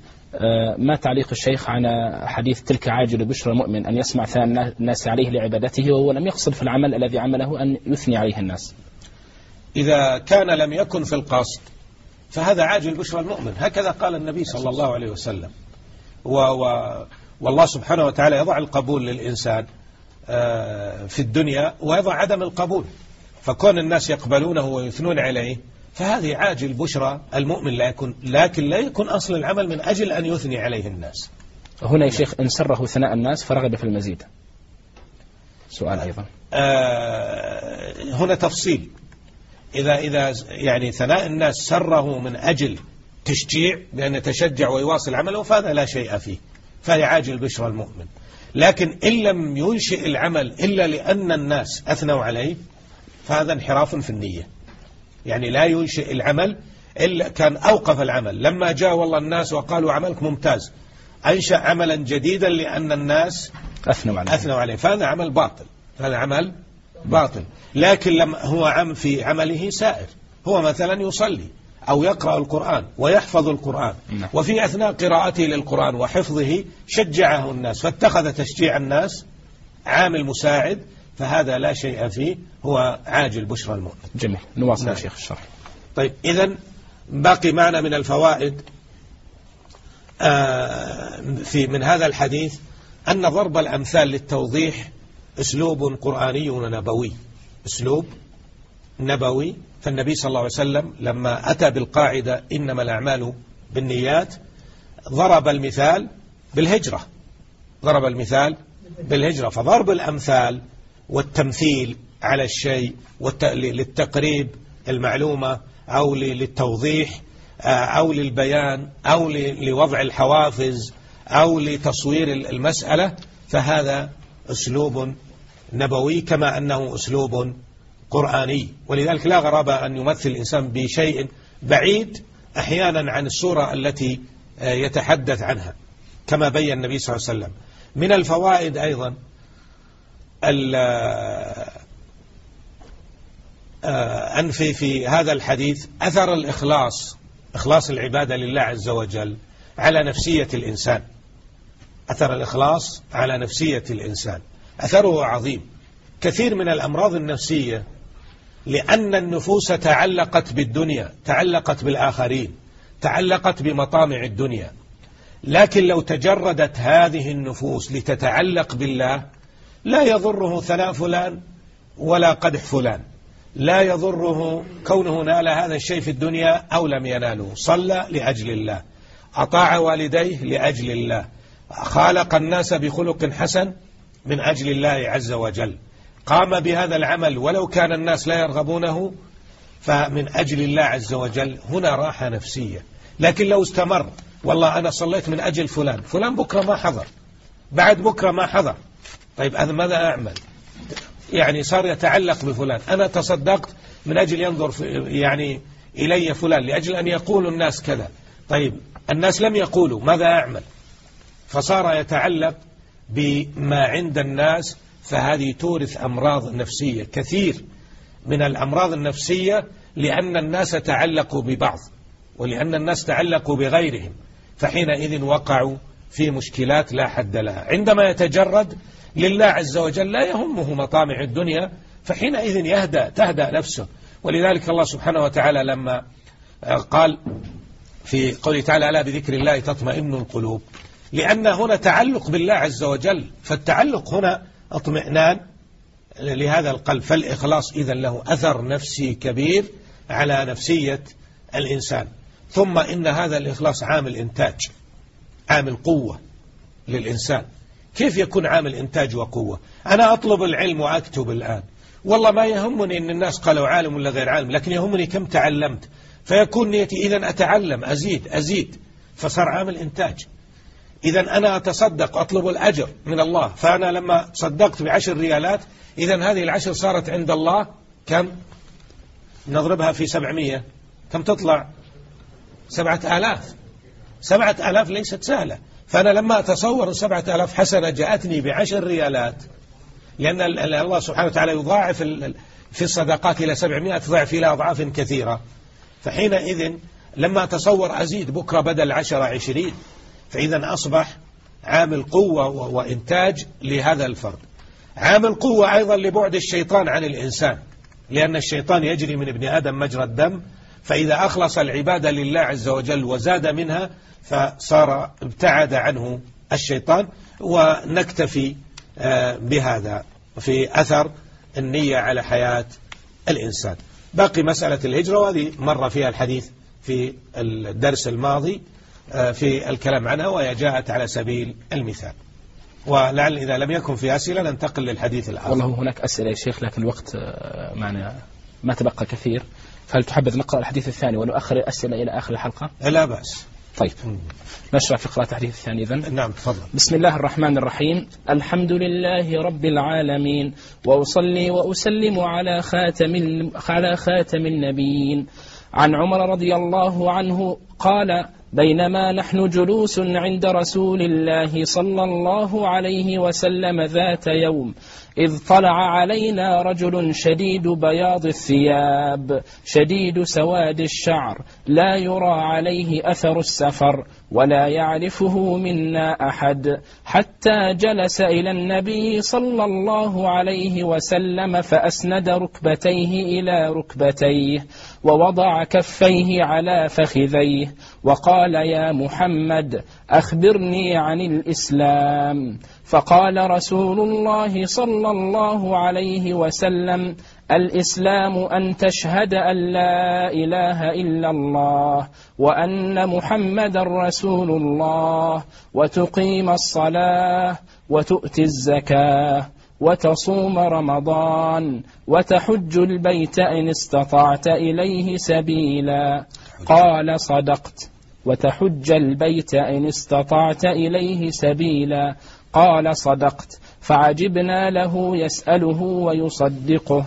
ما تعليق الشيخ على حديث تلك عاجل بشرى المؤمن أن يسمع ثناء الناس عليه لعبادته وهو لم يقصد في العمل الذي عمله أن يثني عليه الناس؟ إذا كان لم يكن في القصد فهذا عاجل بشرى المؤمن. هكذا قال النبي صلى الله عليه وسلم. و و والله سبحانه وتعالى يضع القبول للإنسان آه، في الدنيا ويضع عدم القبول. فكون الناس يقبلونه ويثنون عليه فهذه عاجل بشرى المؤمن لا يكون لكن لا يكون أصل العمل من أجل أن يثني عليه الناس. هنا يا شيخ إن سره ثناء الناس فرغب في المزيد. سؤال أيضا. آه هنا تفصيل. إذا إذا يعني ثناء الناس سره من أجل تشجيع بأن يتشجع ويواصل عمله فهذا لا شيء فيه. فهي عاجل بشرى المؤمن. لكن إن لم ينشئ العمل إلا لأن الناس أثنوا عليه فهذا انحراف في النية. يعني لا ينشئ العمل إلا كان أوقف العمل. لما جاء والله الناس وقالوا عملك ممتاز أنشأ عملا جديدا لأن الناس أثنوا عليه. أثنوا عليه. فهذا عمل باطل. هذا عمل باطل. لكن لما هو عم في عمله سائر. هو مثلا يصلي. أو يقرأ القرآن ويحفظ القرآن. نعم. وفي أثناء قراءته للقرآن وحفظه شجعه الناس فاتخذ تشجيع الناس عامل مساعد فهذا لا شيء فيه هو عاجل بشرى المؤمن. جميل. نواصل نعم. شيخ الشرح. طيب إذا باقي معنا من الفوائد آه، في من هذا الحديث أن ضرب الأمثال للتوضيح أسلوب قرآني ونبوي أسلوب نبوي فالنبي صلى الله عليه وسلم لما أتى بالقاعدة إنما الأعمال بالنيات ضرب المثال بالهجرة. ضرب المثال بالهجرة فضرب الأمثال والتمثيل على الشيء للتقريب المعلومة أو للتوضيح آه، أو للبيان أو لوضع الحوافز أو لتصوير ال- المسألة فهذا أسلوب نبوي كما أنه أسلوب قرآني. ولذلك لا غرابة أن يمثل الإنسان بشيء بعيد أحيانا عن الصورة التي آه، يتحدث عنها كما بين النبي صلى الله عليه وسلم. من الفوائد أيضا آه، أن في في هذا الحديث أثر الإخلاص إخلاص العبادة لله عز وجل على نفسية الإنسان. أثر الإخلاص على نفسية الإنسان. أثره عظيم. كثير من الأمراض النفسية لأن النفوس تعلقت بالدنيا تعلقت بالآخرين تعلقت بمطامع الدنيا. لكن لو تجردت هذه النفوس لتتعلق بالله لا يضره ثناء فلان ولا قدح فلان. لا يضره كونه نال هذا الشيء في الدنيا أو لم يناله. صلى لأجل الله. أطاع والديه لأجل الله. خالق الناس بخلق حسن من أجل الله عز وجل. قام بهذا العمل ولو كان الناس لا يرغبونه فمن أجل الله عز وجل هنا راحة نفسية. لكن لو استمر والله أنا صليت من أجل فلان فلان بكرة ما حضر بعد بكرة ما حضر. طيب أنا ماذا أعمل؟ يعني صار يتعلق بفلان. أنا تصدقت من أجل ينظر يعني إلي فلان لأجل أن يقول الناس كذا. طيب الناس لم يقولوا ماذا أعمل؟ فصار يتعلق بما عند الناس فهذه تورث أمراض نفسية كثير من الأمراض النفسية لأن الناس تعلقوا ببعض ولأن الناس تعلقوا بغيرهم فحينئذ وقعوا في مشكلات لا حد لها عندما يتجرد لله عز وجل لا يهمه مطامع الدنيا فحينئذ يهدى تهدى نفسه ولذلك الله سبحانه وتعالى لما قال في قوله تعالى ألا بذكر الله تطمئن القلوب لأن هنا تعلق بالله عز وجل فالتعلق هنا اطمئنان لهذا القلب. فالإخلاص إذا له أثر نفسي كبير على نفسية الإنسان. ثم إن هذا الإخلاص عامل إنتاج عامل قوة للإنسان. كيف يكون عامل إنتاج وقوة؟ أنا أطلب العلم وأكتب الآن. والله ما يهمني أن الناس قالوا عالم ولا غير عالم لكن يهمني كم تعلمت. فيكون نيتي إذا أتعلم أزيد أزيد. فصار عامل إنتاج. إذا أنا أتصدق أطلب الأجر من الله. فأنا لما صدقت بعشر ريالات إذا هذه العشر صارت عند الله. كم؟ نضربها في سبعمية. كم تطلع؟ سبعة آلاف. سبعة آلاف ليست سهلة. فأنا لما أتصور سبعة آلاف حسنة جاءتني بعشر ريالات لأن الله سبحانه وتعالى يضاعف في الصدقات إلى سبعمائة ضعف إلى أضعاف كثيرة. فحينئذ لما أتصور أزيد بكرة بدل عشر عشرين فإذا أصبح عامل قوة وإنتاج لهذا الفرد. عامل قوة أيضا لبعد الشيطان عن الإنسان لأن الشيطان يجري من ابن آدم مجرى الدم فإذا أخلص العبادة لله عز وجل وزاد منها فصار ابتعد عنه الشيطان ونكتفي بهذا في أثر النية على حياة الإنسان. باقي مسألة الهجرة وهذه مر فيها الحديث في الدرس الماضي. في الكلام عنها وهي جاءت على سبيل المثال. ولعل إذا لم يكن في أسئلة ننتقل للحديث الآخر. والله هناك أسئلة يا شيخ لكن الوقت معنا ما تبقى كثير. فهل تحبذ نقرأ الحديث الثاني ونؤخر الأسئلة إلى آخر الحلقة؟ لا بأس. طيب. نشرع في قراءة الحديث الثاني إذن. نعم تفضل. بسم الله الرحمن الرحيم. الحمد لله رب العالمين وأصلي وأسلم على خاتم على خاتم النبيين. عن عمر رضي الله عنه قال بينما نحن جلوس عند رسول الله صلى الله عليه وسلم ذات يوم إذ طلع علينا رجل شديد بياض الثياب شديد سواد الشعر لا يرى عليه أثر السفر. ولا يعرفه منا أحد. حتى جلس إلى النبي صلى الله عليه وسلم فأسند ركبتيه إلى ركبتيه ووضع كفيه على فخذيه وقال يا محمد أخبرني عن الإسلام. فقال رسول الله صلى الله عليه وسلم الإسلام أن تشهد أن لا إله إلا الله وأن محمد رسول الله وتقيم الصلاة وتؤتي الزكاة وتصوم رمضان وتحج البيت إن استطعت إليه سبيلا. قال صدقت. وتحج البيت إن استطعت إليه سبيلا. قال صدقت. فعجبنا له يسأله ويصدقه.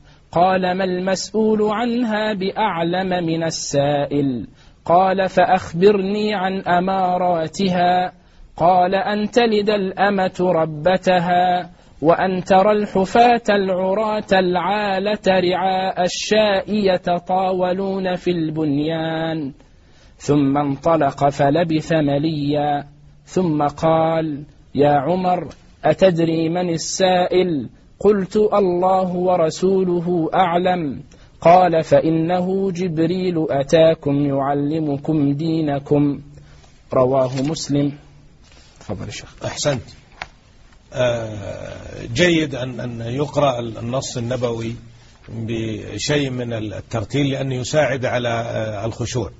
قال ما المسؤول عنها بأعلم من السائل؟ قال فأخبرني عن أماراتها. قال أن تلد الأمة ربتها وأن ترى الحفاة العراة العالة رعاء الشاء يتطاولون في البنيان. ثم انطلق فلبث مليا. ثم قال يا عمر أتدري من السائل؟ قلت الله ورسوله أعلم. قال فإنه جبريل أتاكم يعلمكم دينكم. رواه مسلم. تفضل الشيخ أحسنت. آه جيد أن أن يقرأ النص النبوي بشيء من الترتيل لأنه يساعد على آه الخشوع.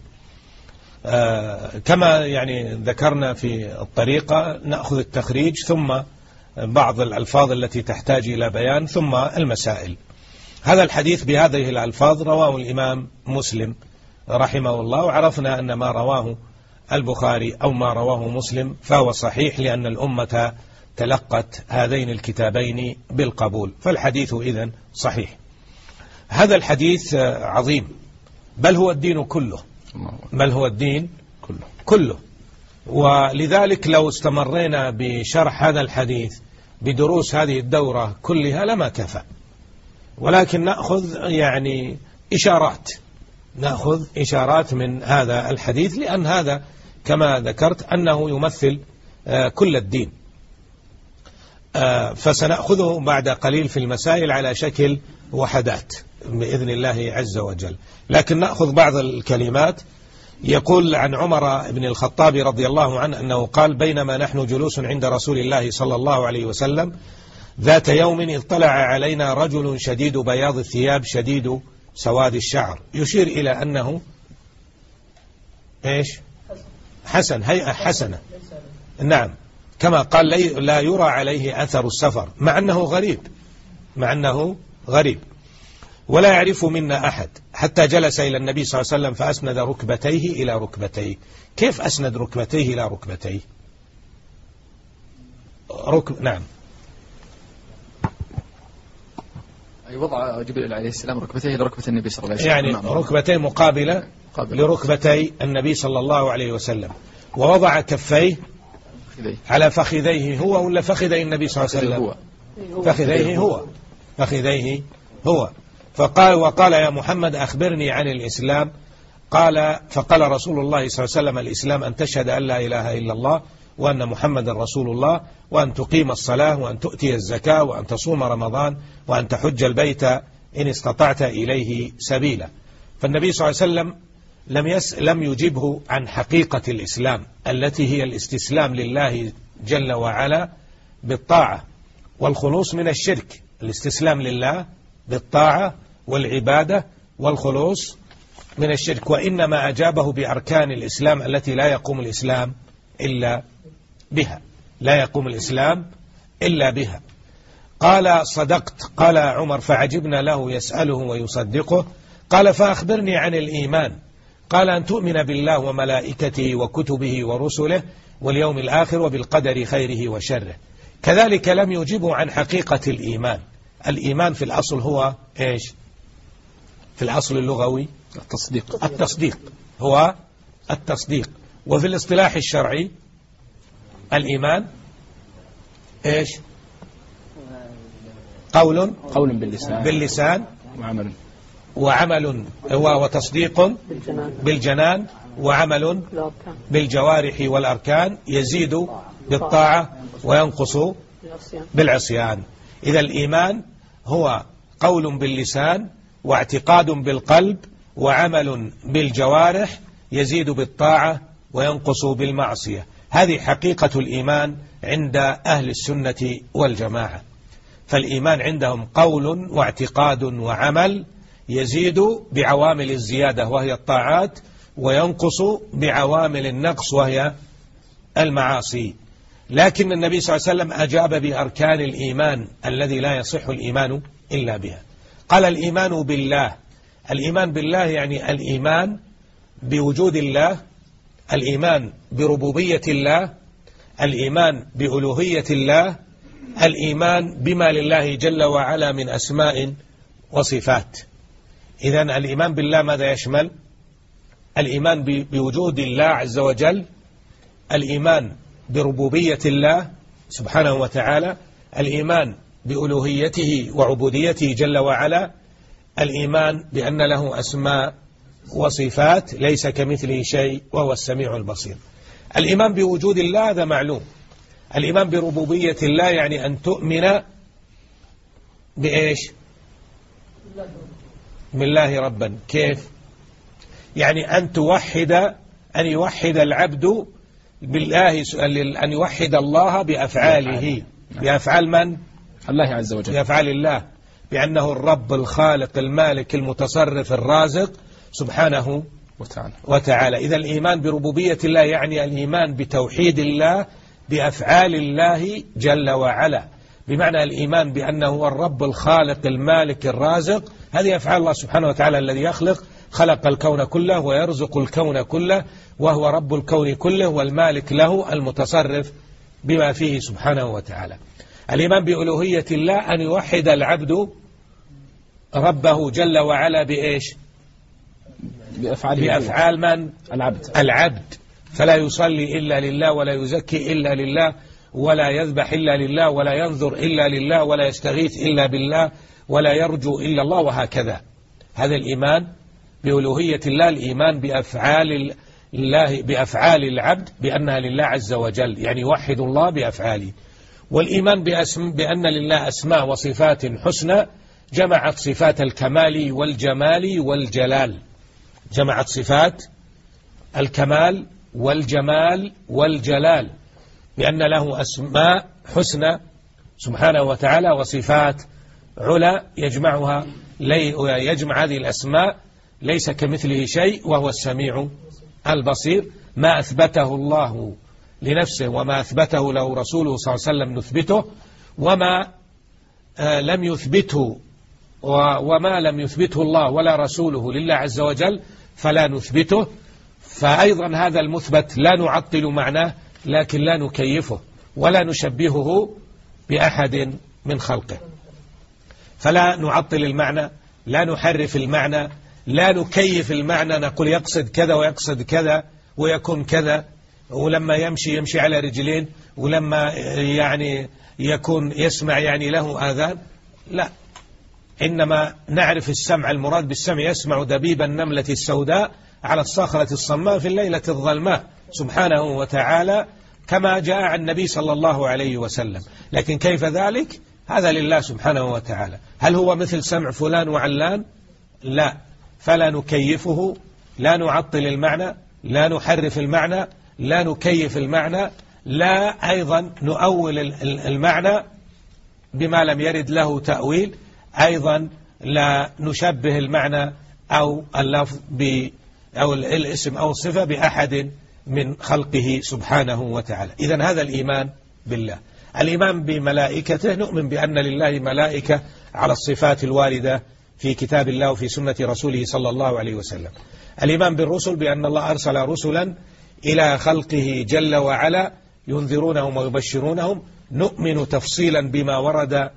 آه كما يعني ذكرنا في الطريقة نأخذ التخريج ثم بعض الألفاظ التي تحتاج إلى بيان ثم المسائل. هذا الحديث بهذه الألفاظ رواه الإمام مسلم رحمه الله. وعرفنا أن ما رواه البخاري أو ما رواه مسلم فهو صحيح لأن الأمة تلقت هذين الكتابين بالقبول. فالحديث إذن صحيح. هذا الحديث عظيم. بل هو الدين كله. بل هو الدين كله. كله. ولذلك لو استمرينا بشرح هذا الحديث بدروس هذه الدورة كلها لما كفى. ولكن نأخذ يعني إشارات. نأخذ إشارات من هذا الحديث لأن هذا كما ذكرت أنه يمثل كل الدين. فسنأخذه بعد قليل في المسائل على شكل وحدات بإذن الله عز وجل. لكن نأخذ بعض الكلمات يقول عن عمر بن الخطاب رضي الله عنه أنه قال بينما نحن جلوس عند رسول الله صلى الله عليه وسلم ذات يوم اطلع علينا رجل شديد بياض الثياب شديد سواد الشعر. يشير إلى أنه إيش؟ حسن هيئة حسنة. نعم. كما قال لا يرى عليه أثر السفر مع أنه غريب مع أنه غريب. ولا يعرف منا أحد. حتى جلس إلى النبي صلى الله عليه وسلم فأسند ركبتيه إلى ركبتيه. كيف أسند ركبتيه إلى ركبتيه؟ ركب نعم. أي وضع جبريل عليه السلام ركبتيه إلى ركبة النبي صلى الله عليه وسلم؟ يعني ركبتيه مقابلة لركبتي النبي صلى الله عليه وسلم. ووضع كفيه على فخذيه هو ولا فخذي النبي صلى الله عليه وسلم؟ هو. فخذيه هو. فخذيه هو. فقال وقال يا محمد أخبرني عن الإسلام. قال فقال رسول الله صلى الله عليه وسلم الإسلام أن تشهد أن لا إله إلا الله وأن محمد رسول الله وأن تقيم الصلاة وأن تؤتي الزكاة وأن تصوم رمضان وأن تحج البيت إن استطعت إليه سبيلا. فالنبي صلى الله عليه وسلم لم, يس لم يجبه عن حقيقة الإسلام التي هي الاستسلام لله جل وعلا بالطاعة. والخلوص من الشرك الاستسلام لله بالطاعة والعبادة والخلوص من الشرك وإنما أجابه بأركان الإسلام التي لا يقوم الإسلام إلا بها. لا يقوم الإسلام إلا بها. قال صدقت قال عمر فعجبنا له يسأله ويصدقه. قال فأخبرني عن الإيمان. قال أن تؤمن بالله وملائكته وكتبه ورسله واليوم الآخر وبالقدر خيره وشره. كذلك لم يجبه عن حقيقة الإيمان. الإيمان في الأصل هو إيش؟ في الأصل اللغوي التصديق. التصديق هو التصديق. وفي الاصطلاح الشرعي الإيمان. إيش؟ قول. قول باللسان. باللسان. وعمل. وعمل. هو وتصديق. بالجنان. بالجنان. وعمل. بالأركان. بالجوارح والأركان. يزيد بالطاعة وينقص بالعصيان. بالعصيان. إذا الإيمان هو قول باللسان. واعتقاد بالقلب وعمل بالجوارح يزيد بالطاعة وينقص بالمعصية. هذه حقيقة الإيمان عند أهل السنة والجماعة. فالإيمان عندهم قول واعتقاد وعمل يزيد بعوامل الزيادة وهي الطاعات وينقص بعوامل النقص وهي المعاصي. لكن النبي صلى الله عليه وسلم أجاب بأركان الإيمان الذي لا يصح الإيمان إلا بها. قال الإيمان بالله. الإيمان بالله يعني الإيمان بوجود الله الإيمان بربوبية الله الإيمان بألوهية الله الإيمان بما لله جل وعلا من أسماء وصفات. إذا الإيمان بالله ماذا يشمل؟ الإيمان بوجود الله عز وجل الإيمان بربوبية الله سبحانه وتعالى الإيمان بألوهيته وعبوديته جل وعلا الإيمان بأن له أسماء وصفات ليس كمثله شيء وهو السميع البصير. الإيمان بوجود الله هذا معلوم. الإيمان بربوبية الله يعني أن تؤمن بإيش؟ بالله ربا. كيف؟ يعني أن توحد أن يوحد العبد بالله أن يوحد الله بأفعاله. بأفعال من؟ الله عز وجل. بأفعال الله بأنه الرب الخالق المالك المتصرف الرازق سبحانه وتعالى. وتعالى. إذا الإيمان بربوبية الله يعني الإيمان بتوحيد الله بأفعال الله جل وعلا. بمعنى الإيمان بأنه هو الرب الخالق المالك الرازق. هذه أفعال الله سبحانه وتعالى الذي يخلق خلق الكون كله ويرزق الكون كله وهو رب الكون كله والمالك له المتصرف بما فيه سبحانه وتعالى. الإيمان بألوهية الله أن يوحد العبد ربه جل وعلا بإيش؟ بأفعاله بأفعال من؟ العبد. العبد. فلا يصلي إلا لله ولا يزكي إلا لله ولا يذبح إلا لله ولا ينظر إلا لله ولا يستغيث إلا بالله ولا يرجو إلا الله وهكذا. هذا الإيمان بألوهية الله الإيمان بأفعال الله بأفعال العبد بأنها لله عز وجل يعني يوحد الله بأفعاله. والإيمان بأسم بأن لله أسماء وصفات حسنى جمعت صفات الكمال والجمال والجلال. جمعت صفات الكمال والجمال والجلال. بأن له أسماء حسنى سبحانه وتعالى وصفات علا يجمعها لي يجمع هذه الأسماء ليس كمثله شيء وهو السميع البصير. ما أثبته الله لنفسه وما أثبته له رسوله صلى الله عليه وسلم نثبته وما آه لم يثبته وما لم يثبته الله ولا رسوله لله عز وجل فلا نثبته. فأيضا هذا المثبت لا نعطل معناه لكن لا نكيفه ولا نشبهه بأحد من خلقه. فلا نعطل المعنى لا نحرف المعنى لا نكيف المعنى نقول يقصد كذا ويقصد كذا ويكون كذا. ولما يمشي يمشي على رجلين ولما يعني يكون يسمع يعني له آذان لا. إنما نعرف السمع المراد بالسمع يسمع دبيب النملة السوداء على الصخرة الصماء في الليلة الظلماء. سبحانه وتعالى كما جاء عن النبي صلى الله عليه وسلم. لكن كيف ذلك؟ هذا لله سبحانه وتعالى. هل هو مثل سمع فلان وعلان؟ لا. فلا نكيفه لا نعطل المعنى لا نحرف المعنى لا نكيف المعنى لا أيضا نؤول المعنى بما لم يرد له تأويل أيضا لا نشبه المعنى أو اللفظ ب أو الاسم أو الصفة بأحد من خلقه سبحانه وتعالى. إذا هذا الإيمان بالله. الإيمان بملائكته نؤمن بأن لله ملائكة على الصفات الواردة في كتاب الله وفي سنة رسوله صلى الله عليه وسلم. الإيمان بالرسل بأن الله أرسل رسلا إلى خلقه جل وعلا ينذرونهم ويبشرونهم. نؤمن تفصيلا بما ورد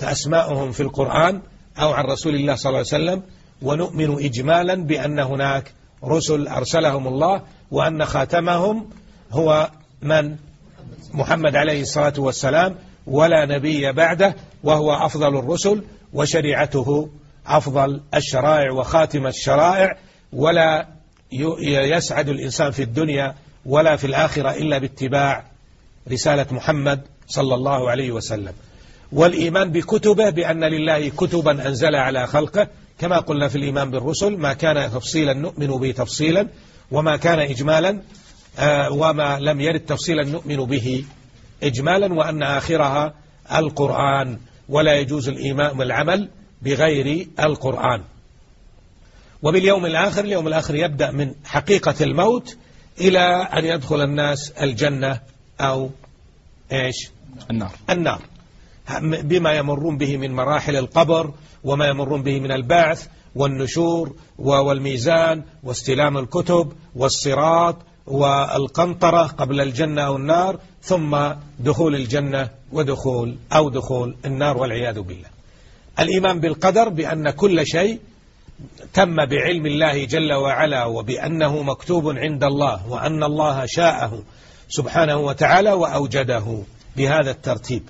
أسماؤهم في القرآن أو عن رسول الله صلى الله عليه وسلم ونؤمن إجمالا بأن هناك رسل أرسلهم الله وأن خاتمهم هو من؟ محمد عليه الصلاة والسلام ولا نبي بعده وهو أفضل الرسل وشريعته أفضل الشرائع وخاتم الشرائع ولا يسعد الإنسان في الدنيا ولا في الآخرة إلا باتباع رسالة محمد صلى الله عليه وسلم. والإيمان بكتبه بأن لله كتبا أنزل على خلقه كما قلنا في الإيمان بالرسل ما كان تفصيلا نؤمن به تفصيلا وما كان إجمالا آه، وما لم يرد تفصيلا نؤمن به إجمالا وأن آخرها القرآن ولا يجوز الإيمان والعمل بغير القرآن. وباليوم الآخر اليوم الآخر يبدأ من حقيقة الموت إلى أن يدخل الناس الجنة أو إيش؟ النار. النار. بما يمرون به من مراحل القبر وما يمرون به من البعث والنشور والميزان واستلام الكتب والصراط والقنطرة قبل الجنة أو النار ثم دخول الجنة ودخول أو دخول النار والعياذ بالله. الإيمان بالقدر بأن كل شيء تم بعلم الله جل وعلا وبأنه مكتوب عند الله وأن الله شاءه سبحانه وتعالى وأوجده بهذا الترتيب.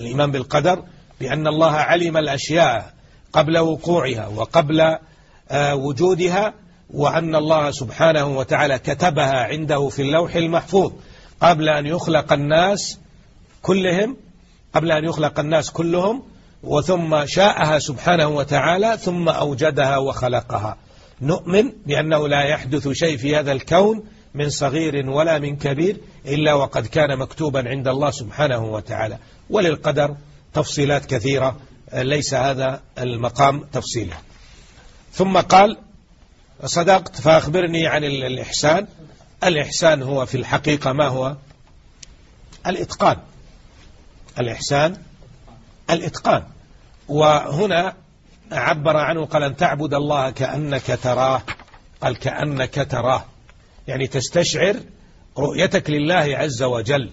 الإيمان بالقدر بأن الله علم الأشياء قبل وقوعها وقبل آه، وجودها وأن الله سبحانه وتعالى كتبها عنده في اللوح المحفوظ قبل أن يخلق الناس كلهم قبل أن يخلق الناس كلهم وثم شاءها سبحانه وتعالى ثم أوجدها وخلقها. نؤمن بأنه لا يحدث شيء في هذا الكون من صغير ولا من كبير إلا وقد كان مكتوبا عند الله سبحانه وتعالى. وللقدر تفصيلات كثيرة ليس هذا المقام تفصيلا. ثم قال صدقت فأخبرني عن الإحسان. الإحسان هو في الحقيقة ما هو؟ الإتقان. الإحسان الإتقان. وهنا عبر عنه قال أن تعبد الله كأنك تراه قال كأنك تراه. يعني تستشعر رؤيتك لله عز وجل.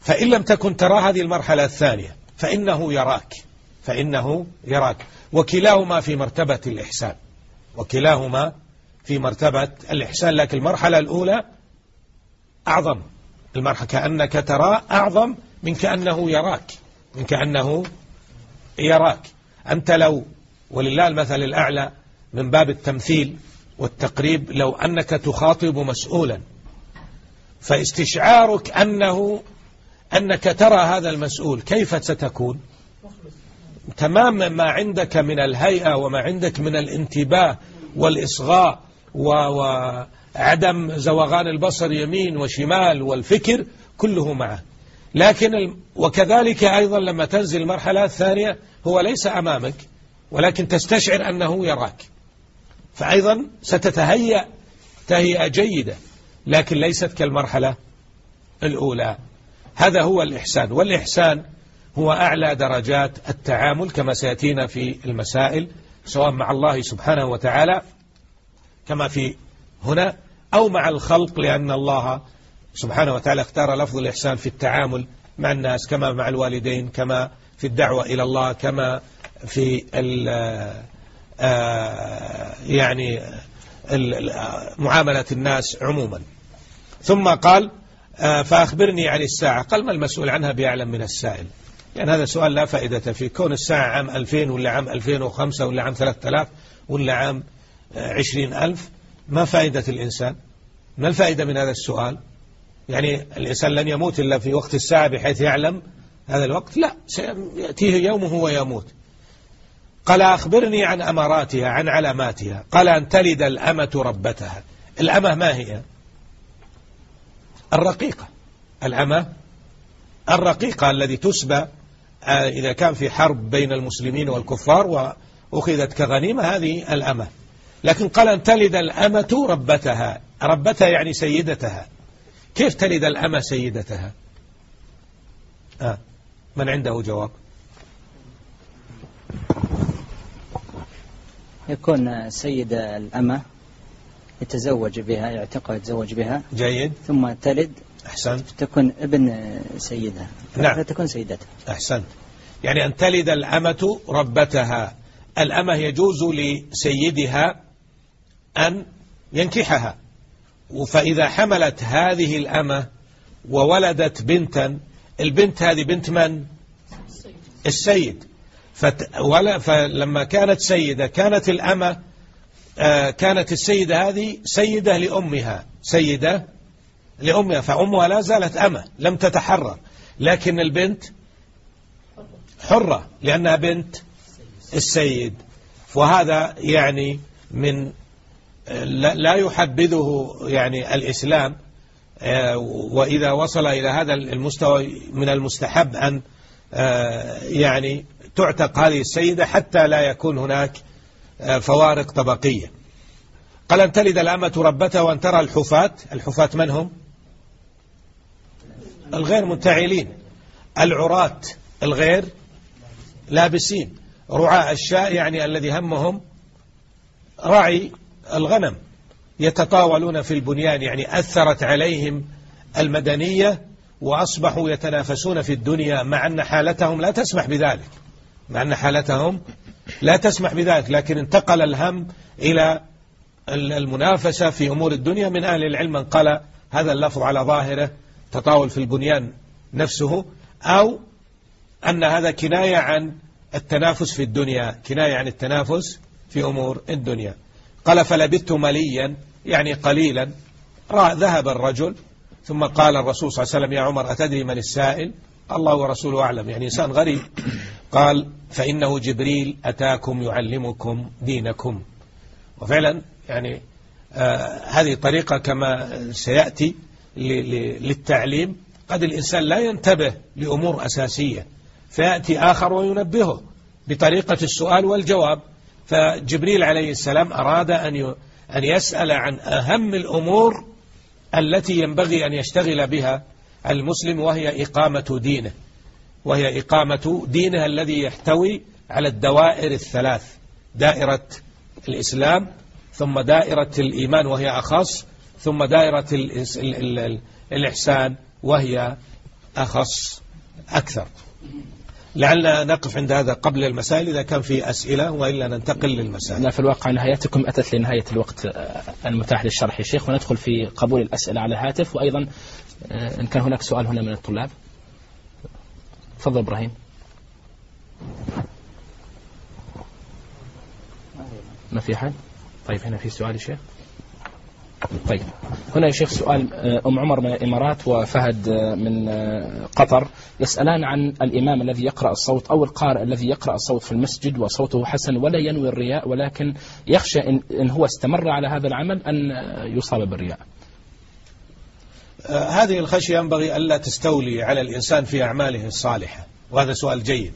فإن لم تكن ترى هذه المرحلة الثانية فإنه يراك فإنه يراك. وكلاهما في مرتبة الإحسان وكلاهما في مرتبة الإحسان. لكن المرحلة الأولى أعظم. المرحلة كأنك ترى أعظم من كأنه يراك من كأنه يراك أنت لو ولله المثل الأعلى من باب التمثيل والتقريب لو أنك تخاطب مسؤولا فاستشعارك أنه أنك ترى هذا المسؤول كيف ستكون؟ تمام ما عندك من الهيئة وما عندك من الانتباه والإصغاء وعدم زوغان البصر يمين وشمال والفكر كله معه لكن وكذلك أيضا لما تنزل المرحلة الثانية هو ليس أمامك ولكن تستشعر أنه يراك. فأيضا ستتهيأ تهيئة جيدة لكن ليست كالمرحلة الأولى. هذا هو الإحسان والإحسان هو أعلى درجات التعامل كما سيأتينا في المسائل سواء مع الله سبحانه وتعالى كما في هنا أو مع الخلق لأن الله سبحانه وتعالى اختار لفظ الإحسان في التعامل مع الناس كما مع الوالدين كما في الدعوة إلى الله كما في آه، يعني معاملة الناس عموما. ثم قال آه، فأخبرني عن الساعة. قال ما المسؤول عنها بأعلم من السائل؟ يعني هذا سؤال لا فائدة فيه. كون الساعة عام 2000 ولا عام 2005 ولا عام 3000 ولا عام 20000 ما فائدة الإنسان؟ ما الفائدة من هذا السؤال؟ يعني الإنسان لن يموت إلا في وقت الساعة بحيث يعلم هذا الوقت. لا سيأتيه يومه ويموت قال أخبرني عن أماراتها عن علاماتها. قال أن تلد الأمة ربتها. الأمة ما هي؟ الرقيقة. الأمة الرقيقة الذي تسبى آه، إذا كان في حرب بين المسلمين والكفار وأخذت كغنيمة هذه الأمة. لكن قال أن تلد الأمة ربتها. ربتها يعني سيدتها. كيف تلد الأمة سيدتها؟ آه من عنده جواب؟ يكون سيد الأمة يتزوج بها يعتقها يتزوج بها. جيد. ثم تلد. أحسنت. تكون ابن سيدها. نعم. فتكون سيدتها. أحسنت. يعني أن تلد الأمة ربتها. الأمة يجوز لسيدها أن ينكحها. فإذا حملت هذه الأمة وولدت بنتا البنت هذه بنت من؟ السيد. فت ولا فلما كانت سيدة كانت الأمة آه كانت السيدة هذه سيدة لأمها. سيدة لأمها فأمها لا زالت أمة لم تتحرر. لكن البنت حرة لأنها بنت السيد. وهذا يعني من لا يحبذه يعني الإسلام آه، وإذا وصل إلى هذا المستوى من المستحب أن آه، يعني تعتق هذه السيدة حتى لا يكون هناك آه، فوارق طبقية. قال أن تلد الأمة ربتها وأن ترى الحفاة. الحفاة من هم؟ الغير منتعلين العراة الغير لابسين. رعاء الشاء يعني الذي همهم. رعي الغنم يتطاولون في البنيان يعني أثرت عليهم المدنية وأصبحوا يتنافسون في الدنيا مع أن حالتهم لا تسمح بذلك. مع أن حالتهم لا تسمح بذلك لكن انتقل الهم إلى المنافسة في أمور الدنيا. من أهل العلم من قال هذا اللفظ على ظاهره تطاول في البنيان نفسه أو أن هذا كناية عن التنافس في الدنيا كناية عن التنافس في أمور الدنيا. قال فلبثت مليا يعني قليلا. ذهب الرجل ثم قال الرسول صلى الله عليه وسلم يا عمر أتدري من السائل؟ الله ورسوله أعلم يعني إنسان غريب. قال فإنه جبريل أتاكم يعلمكم دينكم. وفعلا يعني آه هذه طريقة كما سيأتي للتعليم. قد الإنسان لا ينتبه لأمور أساسية فيأتي آخر وينبهه بطريقة السؤال والجواب. فجبريل عليه السلام أراد أن أن يسأل عن أهم الأمور التي ينبغي أن يشتغل بها المسلم وهي إقامة دينه. وهي إقامة دينه الذي يحتوي على الدوائر الثلاث دائرة الإسلام ثم دائرة الإيمان وهي أخص ثم دائرة الإحسان وهي أخص أكثر. لعلنا نقف عند هذا قبل المسائل إذا كان في أسئلة وإلا ننتقل للمسائل لا في الواقع نهايتكم أتت لنهاية الوقت آه، المتاح للشرح يا شيخ وندخل في قبول الأسئلة على الهاتف وأيضا آه، إن كان هناك سؤال هنا من الطلاب. تفضل إبراهيم. ما في أحد طيب هنا في سؤال يا شيخ. طيب. هنا يا شيخ سؤال آه، أم عمر من الإمارات وفهد آه، من آه، قطر يسألان عن الإمام الذي يقرأ الصوت أو القارئ الذي يقرأ الصوت في المسجد وصوته حسن ولا ينوي الرياء ولكن يخشى إن هو استمر على هذا العمل أن يصاب بالرياء. هذه الخشية ينبغي ألا تستولي على الإنسان في أعماله الصالحة وهذا سؤال جيد.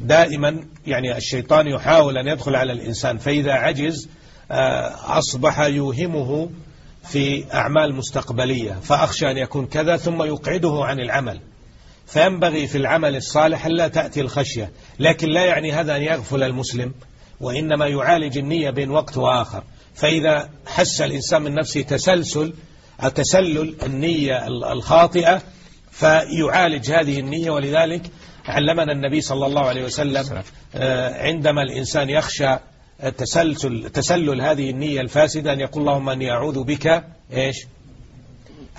دائما يعني الشيطان يحاول أن يدخل على الإنسان فإذا عجز أصبح يوهمه في أعمال مستقبلية فأخشى أن يكون كذا ثم يقعده عن العمل. فينبغي في العمل الصالح لا تأتي الخشية لكن لا يعني هذا أن يغفل المسلم وإنما يعالج النية بين وقت وآخر. فإذا حس الإنسان من نفسه تسلسل أو تسلل النية الخاطئة فيعالج هذه النية. ولذلك علمنا النبي صلى الله عليه وسلم آه، عندما الإنسان يخشى تسلسل تسلل هذه النية الفاسدة أن يقول اللهم أني أعوذ بك إيش؟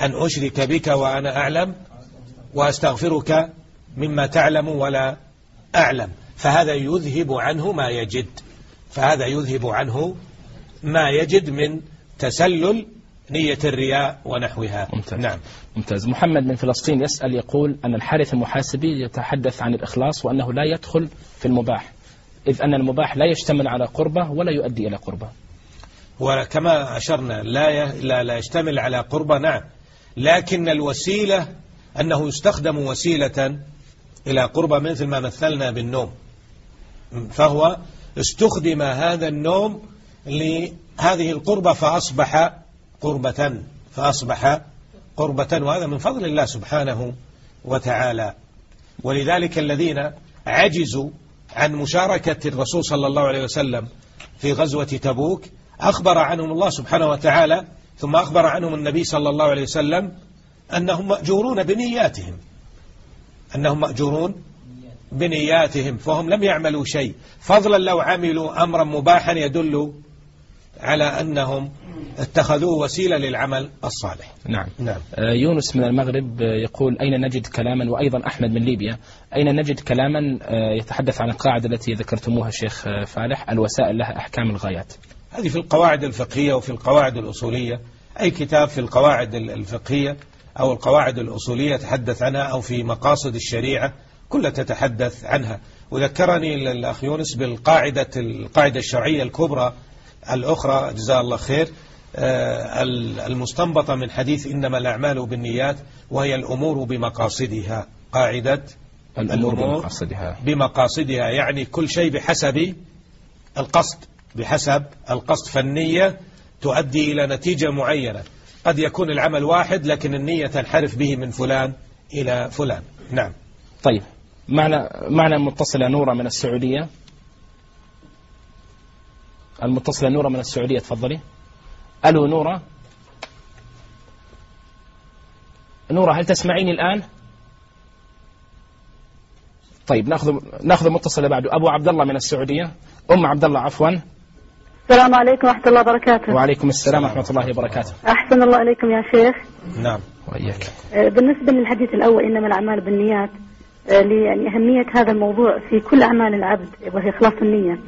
أن أشرك بك وأنا أعلم وأستغفرك مما تعلم ولا أعلم. فهذا يذهب عنه ما يجد. فهذا يذهب عنه ما يجد من تسلل نية الرياء ونحوها. ممتاز. نعم. ممتاز. محمد من فلسطين يسأل يقول أن الحارث المحاسبي يتحدث عن الإخلاص وأنه لا يدخل في المباح. إذ أن المباح لا يشتمل على قربة ولا يؤدي إلى قربة. وكما أشرنا لا لا, يشتمل على قربة نعم. لكن الوسيلة أنه يستخدم وسيلة إلى قربة مثل ما مثلنا بالنوم. فهو استخدم هذا النوم لهذه القربة فأصبح قربة فأصبح قربة وهذا من فضل الله سبحانه وتعالى. ولذلك الذين عجزوا عن مشاركة الرسول صلى الله عليه وسلم في غزوة تبوك أخبر عنهم الله سبحانه وتعالى ثم أخبر عنهم النبي صلى الله عليه وسلم أنهم مأجورون بنياتهم. أنهم مأجورون بنياتهم فهم لم يعملوا شيء. فضلا لو عملوا أمرا مباحا يدل على أنهم اتخذوه وسيلة للعمل الصالح. نعم, نعم. آه، يونس من المغرب يقول أين نجد كلاما وأيضا أحمد من ليبيا؟ أين نجد كلاما آه، يتحدث عن القاعدة التي ذكرتموها شيخ آه، فالح الوسائل لها أحكام الغايات. هذه في القواعد الفقهية وفي القواعد الأصولية. أي كتاب في القواعد الفقهية أو القواعد الأصولية تحدث عنها أو في مقاصد الشريعة كلها تتحدث عنها. وذكرني الأخ يونس بالقاعدة القاعدة الشرعية الكبرى الأخرى جزاه الله خير آه، المستنبطة من حديث إنما الأعمال بالنيات وهي الأمور بمقاصدها. قاعدة؟ الأمور بمقاصدها. بمقاصدها يعني كل شيء بحسب القصد بحسب القصد فالنية تؤدي إلى نتيجة معينة. قد يكون العمل واحد لكن النية تنحرف به من فلان إلى فلان. نعم. طيب. معنا معنا متصلة نورة من السعودية؟ المتصلة نورة من السعودية تفضلي. ألو نورة. نورة هل تسمعيني الآن؟ طيب ناخذ ناخذ المتصل بعده أبو عبد الله من السعودية. أم عبد الله عفوا. السلام عليكم ورحمة الله وبركاته. وعليكم السلام ورحمة الله وبركاته. أحسن الله عليكم يا شيخ. نعم. وإياك. آه، بالنسبة للحديث الأول إنما الأعمال بالنيات آه، لأهمية هذا الموضوع في كل أعمال العبد وهي إخلاص النية.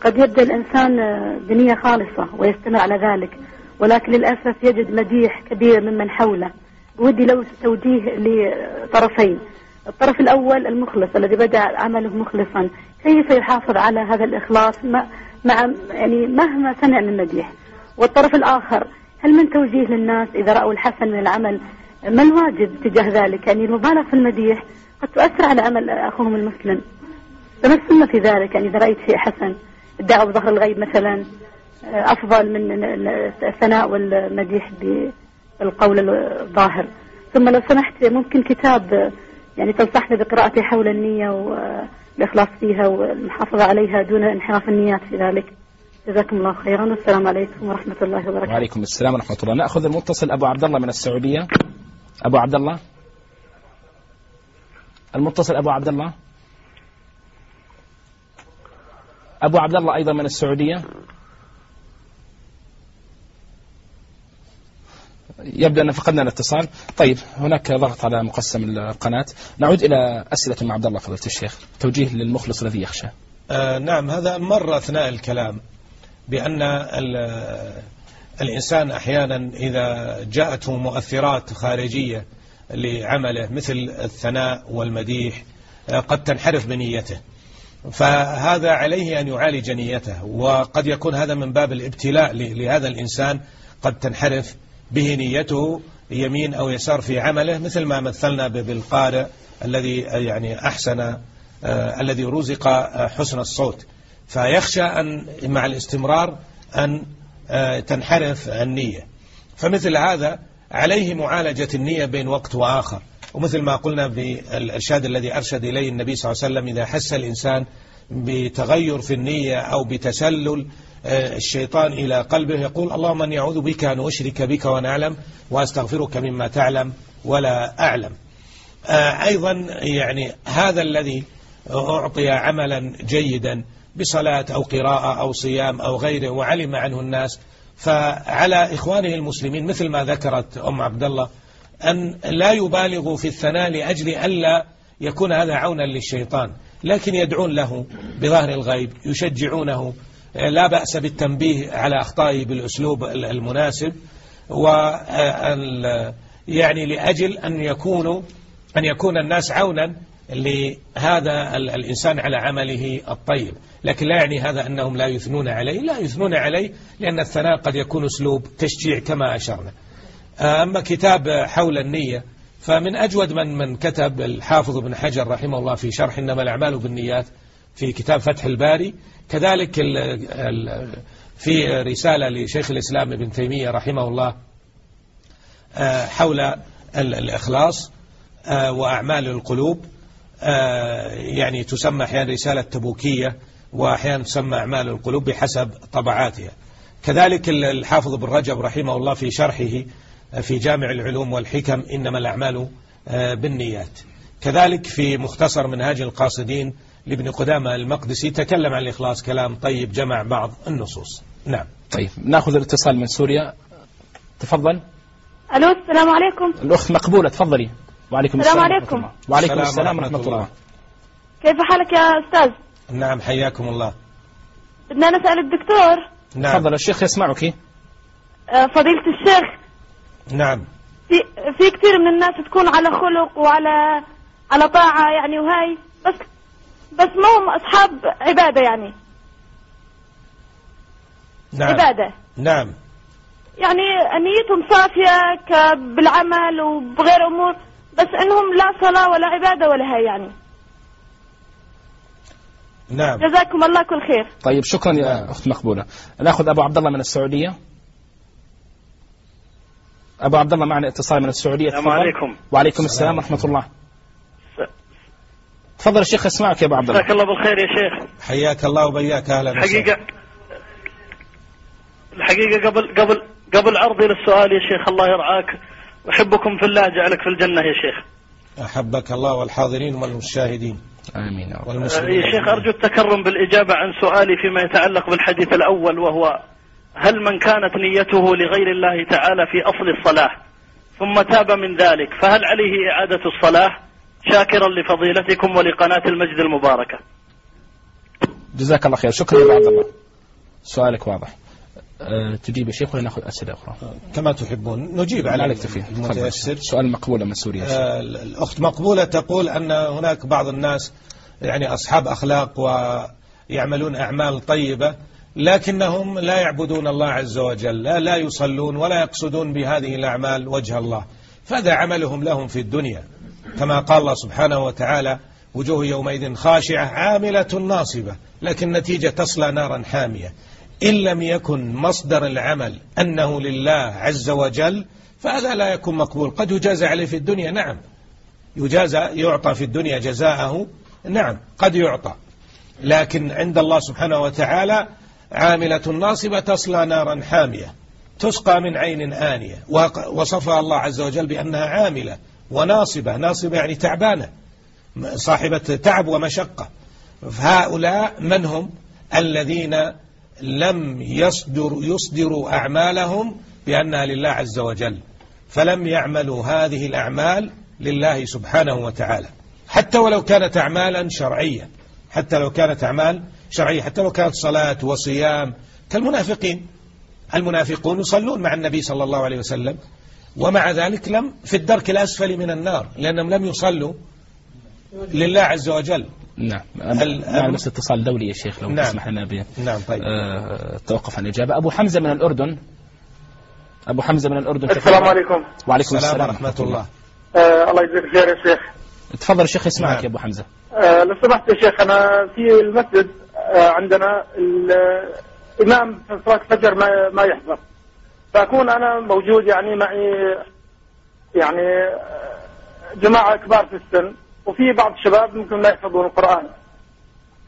قد يبدأ الإنسان آه، بنية خالصة ويستمر على ذلك. ولكن للأسف يجد مديح كبير ممن حوله. ودي لو توجيه لطرفين. الطرف الأول المخلص الذي بدأ عمله مخلصا. كيف يحافظ على هذا الإخلاص مع يعني مهما سمع من مديح؟ والطرف الآخر هل من توجيه للناس إذا رأوا الحسن من العمل؟ ما الواجب تجاه ذلك؟ يعني المبالغ في المديح قد تؤثر على عمل أخوهم المسلم. فما السنة في ذلك يعني إذا رأيت شيء حسن. الدعوة بظهر الغيب مثلا أفضل من الثناء والمديح بالقول الظاهر. ثم لو سمحت ممكن كتاب يعني تنصحنا بقراءته حول النية والإخلاص فيها والمحافظة عليها دون انحراف النيات في ذلك. جزاكم الله خيرا. والسلام عليكم ورحمة الله وبركاته. وعليكم السلام ورحمة الله. نأخذ المتصل أبو عبد الله من السعودية. أبو عبد الله. المتصل أبو عبد الله. أبو عبد الله أيضا من السعودية. يبدو أن فقدنا الاتصال. طيب هناك ضغط على مقسم القناة. نعود إلى أسئلة مع عبد الله فضيلة الشيخ. توجيه للمخلص الذي يخشى. آه نعم هذا مر أثناء الكلام بأن الإنسان أحيانا إذا جاءته مؤثرات خارجية لعمله مثل الثناء والمديح آه، قد تنحرف بنيته. فهذا عليه أن يعالج نيته وقد يكون هذا من باب الابتلاء لهذا الإنسان قد تنحرف به نيته يمين أو يسار في عمله مثل ما مثلنا بالقارئ الذي يعني أحسن آه الذي رزق آه حسن الصوت. فيخشى أن مع الاستمرار أن آه تنحرف النية. فمثل هذا عليه معالجة النية بين وقت وآخر. ومثل ما قلنا بالإرشاد الذي أرشد إليه النبي صلى الله عليه وسلم إذا حس الإنسان بتغير في النية أو بتسلل آه، الشيطان إلى قلبه يقول اللهم أني أعوذ بك أن أشرك بك وأنا أعلم وأستغفرك مما تعلم ولا أعلم. آه، أيضا يعني هذا الذي أعطي عملا جيدا بصلاة أو قراءة أو صيام أو غيره وعلم عنه الناس فعلى إخوانه المسلمين مثل ما ذكرت أم عبد الله أن لا يبالغوا في الثناء لأجل ألا يكون هذا عونا للشيطان. لكن يدعون له بظهر الغيب يشجعونه. لا بأس بالتنبيه على أخطائه بالأسلوب المناسب. و يعني لأجل أن يكونوا أن يكون الناس عونا لهذا الإنسان على عمله الطيب. لكن لا يعني هذا أنهم لا يثنون عليه. لا يثنون عليه لأن الثناء قد يكون أسلوب تشجيع كما أشرنا. أما كتاب حول النية فمن أجود من من كتب الحافظ بن حجر رحمه الله في شرح إنما الأعمال بالنيات في كتاب فتح الباري. كذلك في رسالة لشيخ الإسلام ابن تيمية رحمه الله آه، حول الإخلاص آه، وأعمال القلوب آه، يعني تسمى أحيانا رسالة تبوكية وأحيانا تسمى أعمال القلوب بحسب طبعاتها. كذلك الحافظ بن رجب رحمه الله في شرحه في جامع العلوم والحكم إنما الأعمال بالنيات. كذلك في مختصر منهاج القاصدين لابن قدامة المقدسي تكلم عن الإخلاص كلام طيب جمع بعض النصوص. نعم. طيب نأخذ الاتصال من سوريا. تفضل. ألو السلام عليكم. الاخت مقبولة تفضلي. وعليكم السلام عليكم. وعليكم السلام ورحمة الله. كيف حالك يا أستاذ؟ نعم حياكم الله. بدنا نسأل الدكتور. نعم. تفضل الشيخ يسمعك. آه، فضيلة الشيخ نعم. في في كثير من الناس تكون على خلق وعلى على طاعة يعني وهاي بس بس ما هم أصحاب عبادة يعني. نعم. عبادة. نعم. يعني نيتهم صافية بالعمل وبغير أمور بس إنهم لا صلاة ولا عبادة ولا هاي يعني. نعم. جزاكم الله كل خير. طيب شكرا يا نعم. أخت مقبولة. ناخذ أبو عبد الله من السعودية. أبو عبد الله معنا اتصال من السعودية. السلام عليكم. وعليكم السلام ورحمة الله. تفضل الشيخ أسمعك يا أبو عبد الله. جزاك الله بالخير يا شيخ. حياك الله وبياك أهلا حقيقة الحقيقة قبل قبل قبل عرضي للسؤال يا شيخ الله يرعاك. أحبكم في الله جعلك في الجنة يا شيخ. أحبك الله والحاضرين والمشاهدين. آمين يا شيخ أرجو التكرم بالإجابة عن سؤالي فيما يتعلق بالحديث الأول وهو هل من كانت نيته لغير الله تعالى في أصل الصلاة ثم تاب من ذلك فهل عليه إعادة الصلاة شاكرا لفضيلتكم ولقناة المجد المباركة؟ جزاك الله خير. شكرا يا عبد الله. سؤالك واضح. أه تجيب يا شيخ ولا نأخذ أسئلة أخرى؟ كما تحبون. نجيب على المتيسر. سؤال مقبوله من سوريا؟ أه الأخت مقبولة تقول أن هناك بعض الناس يعني أصحاب أخلاق ويعملون أعمال طيبة لكنهم لا يعبدون الله عز وجل لا, لا يصلون ولا يقصدون بهذه الأعمال وجه الله. فهذا عملهم لهم في الدنيا. كما قال الله سبحانه وتعالى وجوه يومئذ خاشعة عاملة ناصبة لكن نتيجة تصلى نارا حامية. إن لم يكن مصدر العمل أنه لله عز وجل فهذا لا يكون مقبول. قد يجازى عليه في الدنيا نعم. يجازى يعطى في الدنيا جزاءه نعم قد يعطى. لكن عند الله سبحانه وتعالى عاملة ناصبة تصلى نارا حامية تسقى من عين آنية. وصفها الله عز وجل بأنها عاملة وناصبة. ناصبة يعني تعبانة صاحبة تعب ومشقة. فهؤلاء من هم؟ الذين لم يصدر يصدروا أعمالهم بأنها لله عز وجل. فلم يعملوا هذه الأعمال لله سبحانه وتعالى. حتى ولو كانت أعمالا شرعية حتى لو كانت أعمال شرعية حتى لو كانت صلاة وصيام. كالمنافقين. المنافقون يصلون مع النبي صلى الله عليه وسلم ومع ذلك لم في الدرك الأسفل من النار لأنهم لم يصلوا لله عز وجل. نعم. نعم بس اتصال دولي يا شيخ؟ لو نعم. تسمح لنا ب نعم طيب. آه توقف عن الإجابة. أبو حمزة من الأردن. أبو حمزة من الأردن السلام عليكم. وعليكم السلام ورحمة الله. آه الله يجزيك خير يا شيخ. تفضل الشيخ يسمعك نعم. يا أبو حمزة. آه لو سمحت يا شيخ أنا في المسجد. عندنا الإمام في صلاة الفجر ما ما يحضر. فأكون أنا موجود يعني معي يعني جماعة كبار في السن وفي بعض الشباب ممكن لا يحفظون القرآن.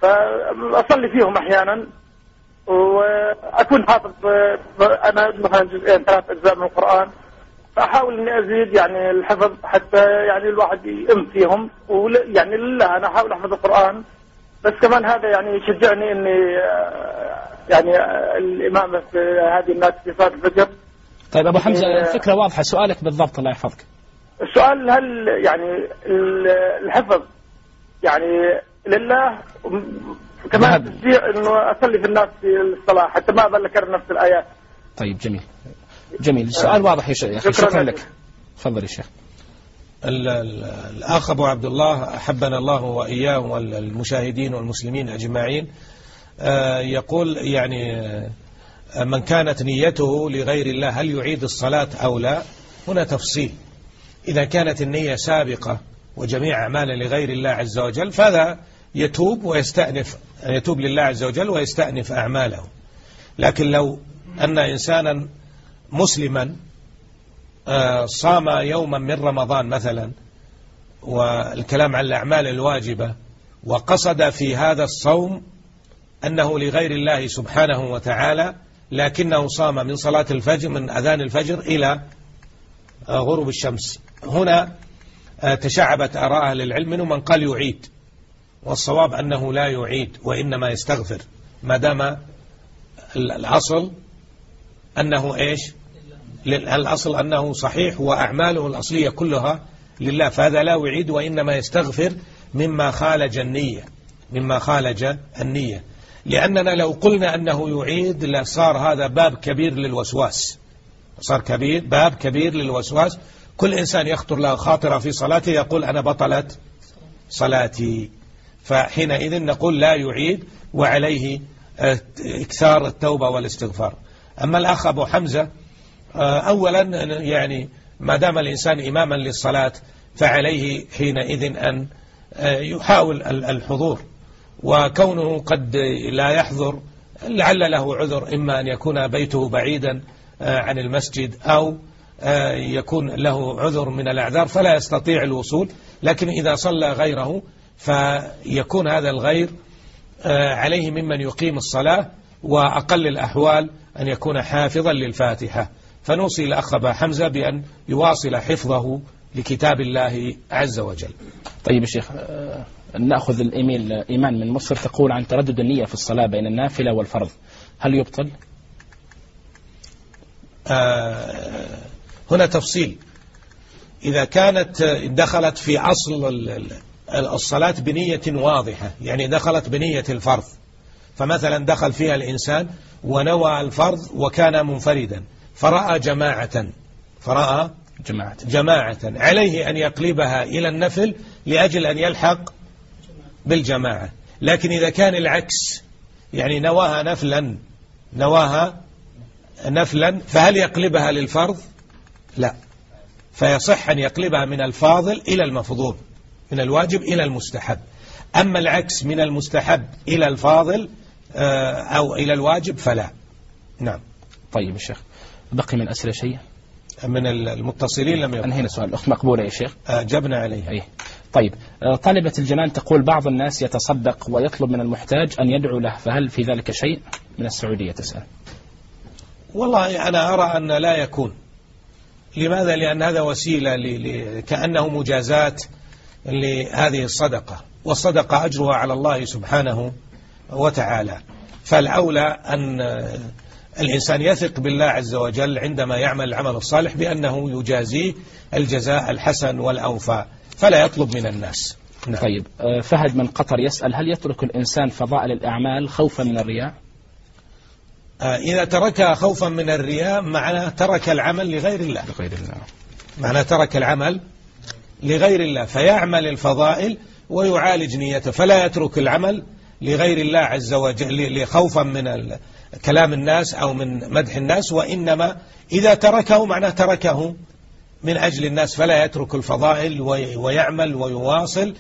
فأصلي فيهم أحيانا وأكون حافظ أنا مثلا جزئين ثلاث أجزاء من القرآن. فأحاول إني أزيد يعني الحفظ حتى يعني الواحد يأم فيهم ويعني لله أنا أحاول أحفظ القرآن. بس كمان هذا يعني يشجعني إني يعني الإمامة في هذه الناس في صلاة الفجر. طيب أبو حمزة الفكرة واضحة. سؤالك بالضبط الله يحفظك. السؤال هل يعني الحفظ يعني لله؟ كمان تشجيع إنه أصلي في الناس في الصلاة حتى ما اتذكر نفس الآيات. طيب جميل. جميل. السؤال واضح يا شيخ. شكرا, شكرا لك. تفضل يا شيخ. الأخ أبو عبد الله أحبنا الله وإياه والمشاهدين والمسلمين أجمعين آه، يقول يعني آه، من كانت نيته لغير الله هل يعيد الصلاة أو لا؟ هنا تفصيل. إذا كانت النية سابقة وجميع أعمال لغير الله عز وجل فهذا يتوب ويستأنف يتوب لله عز وجل ويستأنف أعماله. لكن لو أن إنسانا مسلما صام يوما من رمضان مثلا والكلام عن الأعمال الواجبة وقصد في هذا الصوم أنه لغير الله سبحانه وتعالى لكنه صام من صلاة الفجر من أذان الفجر إلى آه، غروب الشمس. هنا آه، تشعبت آراء أهل العلم منهم من قال يعيد والصواب أنه لا يعيد وإنما يستغفر ما دام الأصل أنه إيش؟ الأصل أنه صحيح وأعماله الأصلية كلها لله فهذا لا يعيد وإنما يستغفر مما خالج النية مما خالج النية. لأننا لو قلنا أنه يعيد لصار هذا باب كبير للوسواس. صار كبير باب كبير للوسواس. كل إنسان يخطر له خاطرة في صلاته يقول أنا بطلت صلاتي. فحينئذ نقول لا يعيد وعليه إكثار التوبة والاستغفار. أما الأخ أبو حمزة أولا يعني ما دام الإنسان إماما للصلاة فعليه حينئذ أن آه، يحاول الحضور. وكونه قد لا يحضر لعل له عذر إما أن يكون بيته بعيدا عن المسجد أو يكون له عذر من الأعذار فلا يستطيع الوصول. لكن إذا صلى غيره فيكون هذا الغير آه، عليه ممن يقيم الصلاة وأقل الأحوال أن يكون حافظا للفاتحة. فنوصي الأخ أبا حمزة بأن يواصل حفظه لكتاب الله عز وجل. طيب شيخ آه، نأخذ الإيميل إيمان من مصر تقول عن تردد النية في الصلاة بين النافلة والفرض. هل يبطل؟ آه هنا تفصيل. إذا كانت دخلت في أصل الصلاة بنية واضحة يعني دخلت بنية الفرض. فمثلا دخل فيها الإنسان ونوى الفرض وكان منفردا. فرأى جماعة. فرأى جماعة. جماعة. عليه أن يقلبها إلى النفل لأجل أن يلحق بالجماعة. لكن إذا كان العكس يعني نواها نفلا نواها نفلا فهل يقلبها للفرض؟ لا. فيصح أن يقلبها من الفاضل إلى المفضول من الواجب إلى المستحب. أما العكس من المستحب إلى الفاضل آه، أو إلى الواجب فلا. نعم. طيب الشيخ بقي من أسئلة شيء من المتصلين لم يبقى. أنهينا سؤال الأخت مقبولة يا شيخ. أجبنا عليه. أيه. طيب آه، طالبة الجنان تقول بعض الناس يتصدق ويطلب من المحتاج أن يدعو له فهل في ذلك شيء؟ من السعودية تسأل. والله أنا أرى أن لا يكون. لماذا؟ لأن هذا وسيلة كأنه مجازات لهذه الصدقة والصدقة أجرها على الله سبحانه وتعالى. فالأولى أن الإنسان يثق بالله عز وجل عندما يعمل العمل الصالح بأنه يجازيه الجزاء الحسن والأوفى فلا يطلب من الناس. نعم. طيب آه، فهد من قطر يسأل هل يترك الإنسان فضائل الأعمال خوفا من الرياء؟ آه، إذا تركها خوفا من الرياء معناه ترك العمل لغير الله. لغير الله. معناه ترك العمل لغير الله فيعمل الفضائل ويعالج نيته فلا يترك العمل لغير الله عز وجل خوفا من كلام الناس أو من مدح الناس وإنما إذا تركه معناه تركه من أجل الناس فلا يترك الفضائل ويعمل ويواصل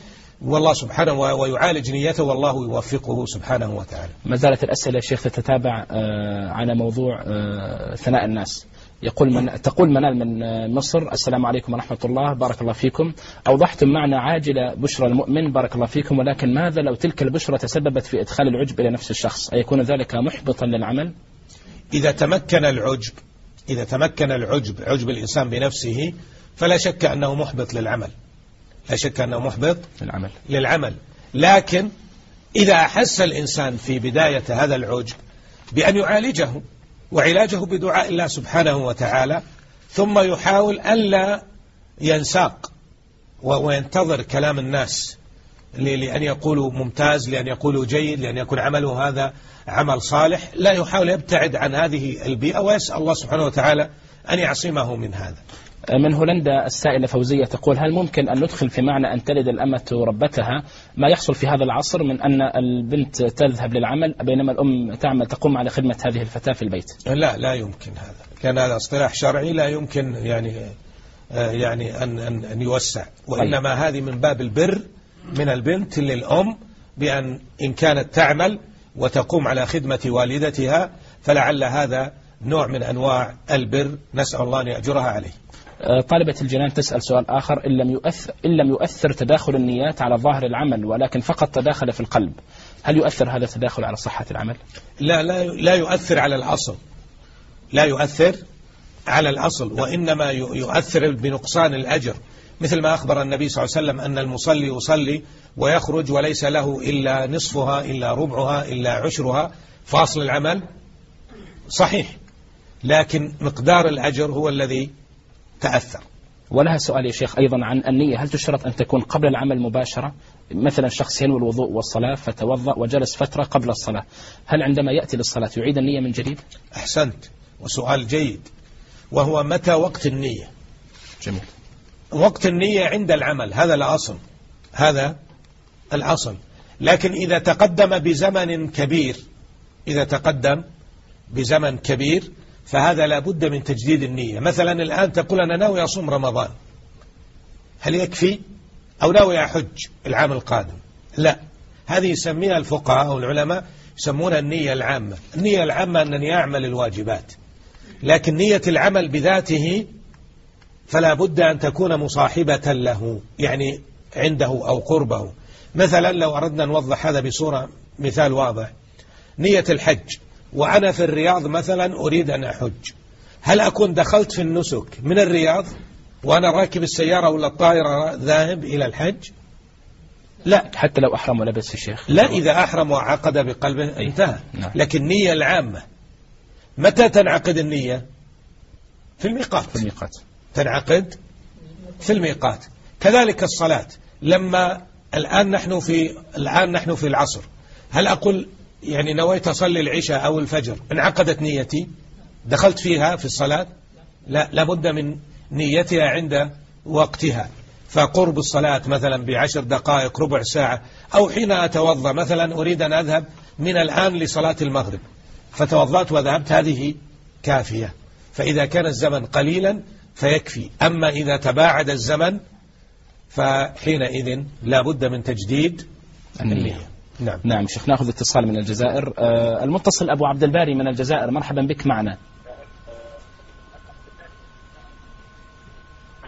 والله سبحانه ويعالج نيته والله يوفقه سبحانه وتعالى. ما زالت الأسئلة شيخ تتتابع آه، على موضوع آه، ثناء الناس. يقول من تقول منال من مصر السلام عليكم ورحمة الله بارك الله فيكم. أوضحتم معنا عاجل بشرى المؤمن بارك الله فيكم ولكن ماذا لو تلك البشرى تسببت في إدخال العجب إلى نفس الشخص؟ أيكون ذلك محبطا للعمل؟ إذا تمكن العجب إذا تمكن العجب عجب الإنسان بنفسه فلا شك أنه محبط للعمل. لا شك أنه محبط للعمل. للعمل. لكن إذا أحس الإنسان في بداية هذا العجب بأن يعالجه وعلاجه بدعاء الله سبحانه وتعالى ثم يحاول ألا ينساق وينتظر كلام الناس لأن يقولوا ممتاز لأن يقولوا جيد لأن يكون عمله هذا عمل صالح. لا يحاول يبتعد عن هذه البيئة ويسأل الله سبحانه وتعالى أن يعصمه من هذا. من هولندا السائلة فوزية تقول هل ممكن أن ندخل في معنى أن تلد الأمة ربتها؟ ما يحصل في هذا العصر من أن البنت تذهب للعمل بينما الأم تعمل تقوم على خدمة هذه الفتاة في البيت. لا لا يمكن هذا. كان هذا اصطلاح شرعي لا يمكن يعني آه، يعني أن, أن, أن يوسع. وإنما هذه من باب البر من البنت للأم بأن إن كانت تعمل وتقوم على خدمة والدتها فلعل هذا نوع من أنواع البر. نسأل الله أن يأجرها عليه. طالبة الجنان تسأل سؤال آخر. إن لم يؤثر, إن لم يؤثر تداخل النيات على ظاهر العمل ولكن فقط تداخل في القلب هل يؤثر هذا التداخل على صحة العمل؟ لا لا لا يؤثر على الأصل لا يؤثر على الأصل وإنما يؤثر بنقصان الأجر. مثل ما أخبر النبي صلى الله عليه وسلم أن المصلي يصلي ويخرج وليس له إلا نصفها إلا ربعها إلا عشرها. فاصل العمل صحيح لكن مقدار الأجر هو الذي تأثر. ولها سؤال يا شيخ أيضا عن النية. هل تشترط أن تكون قبل العمل مباشرة؟ مثلا شخص ينوي الوضوء والصلاة فتوضأ وجلس فترة قبل الصلاة. هل عندما يأتي للصلاة يعيد النية من جديد؟ أحسنت. وسؤال جيد. وهو متى وقت النية؟ جميل. وقت النية عند العمل. هذا الأصل. هذا الأصل. لكن إذا تقدم بزمن كبير إذا تقدم بزمن كبير فهذا لابد من تجديد النية. مثلا الآن تقول أنا ناوي أصوم رمضان. هل يكفي؟ أو ناوي أحج العام القادم؟ لا. هذه يسميها الفقهاء أو العلماء يسمونها النية العامة. النية العامة أنني أعمل الواجبات. لكن نية العمل بذاته فلا بد أن تكون مصاحبة له يعني عنده أو قربه. مثلا لو أردنا نوضح هذا بصورة مثال واضح. نية الحج. وأنا في الرياض مثلا أريد أن أحج. هل أكون دخلت في النسك من الرياض وأنا راكب السيارة ولا الطائرة ذاهب إلى الحج؟ لا. حتى لو أحرم ولبس الشيخ لا إذا أحرم وعقد بقلبه انتهى. نعم. لكن النية العامة متى تنعقد النية؟ في الميقات. في الميقات. تنعقد في الميقات. كذلك الصلاة. لما الآن نحن في الآن نحن في العصر هل أقول يعني نويت أصلي العشاء أو الفجر. انعقدت نيتي. دخلت فيها في الصلاة. لا لابد من نيتها عند وقتها. فقرب الصلاة مثلا بعشر دقائق ربع ساعة أو حين أتوضأ مثلا أريد أن أذهب من الآن لصلاة المغرب. فتوضأت وذهبت هذه كافية. فإذا كان الزمن قليلا فيكفي. أما إذا تباعد الزمن فحينئذ لا بد من تجديد النية. نعم. نعم شيخ ناخذ اتصال من الجزائر. آه المتصل أبو عبد الباري من الجزائر. مرحبا بك معنا.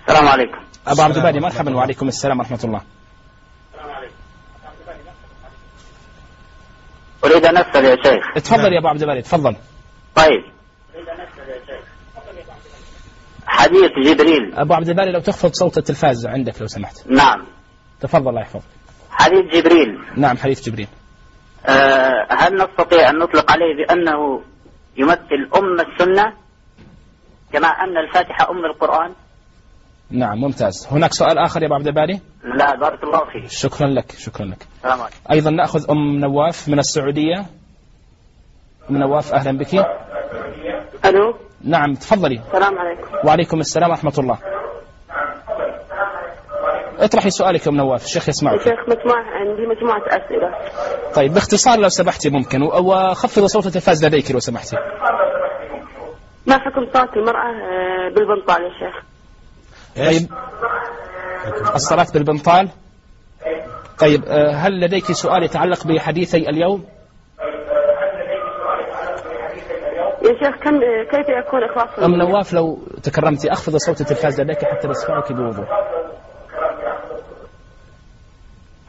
السلام عليكم. أبو عبد الباري مرحبا. وعليكم السلام ورحمة الله. أريد أن أسأل يا شيخ. تفضل يا أبو عبد الباري تفضل. طيب. حديث جبريل. أبو عبد الباري لو تخفض صوت التلفاز عندك لو سمحت. نعم. تفضل الله يحفظك. حديث جبريل. نعم حديث جبريل. أه هل نستطيع أن نطلق عليه بأنه يمثل أم السنة كما أن الفاتحة أم القرآن؟ نعم ممتاز. هناك سؤال آخر يا أبو عبد الباري؟ لا بارك الله فيك. شكرا لك شكرا لك. عليكم. أيضا نأخذ أم نواف من السعودية. أم نواف أهلا بك. ألو؟ نعم تفضلي. السلام عليكم. وعليكم السلام ورحمة الله. اطرحي سؤالك يا أم نواف الشيخ يسمعك. شيخ مجموعة عندي مجموعة أسئلة. طيب باختصار لو سمحتي ممكن وخفض صوت التلفاز لديك لو سمحتي. ما حكم صلاة المرأة آه، بالبنطال يا شيخ؟ طيب الصلاة بالبنطال؟ طيب آه، هل لديك سؤال يتعلق بحديثي اليوم؟ يا شيخ كم كيف يكون إخلاص أم نواف لو تكرمتي أخفض صوت التلفاز لديك حتى نسمعك بوضوح.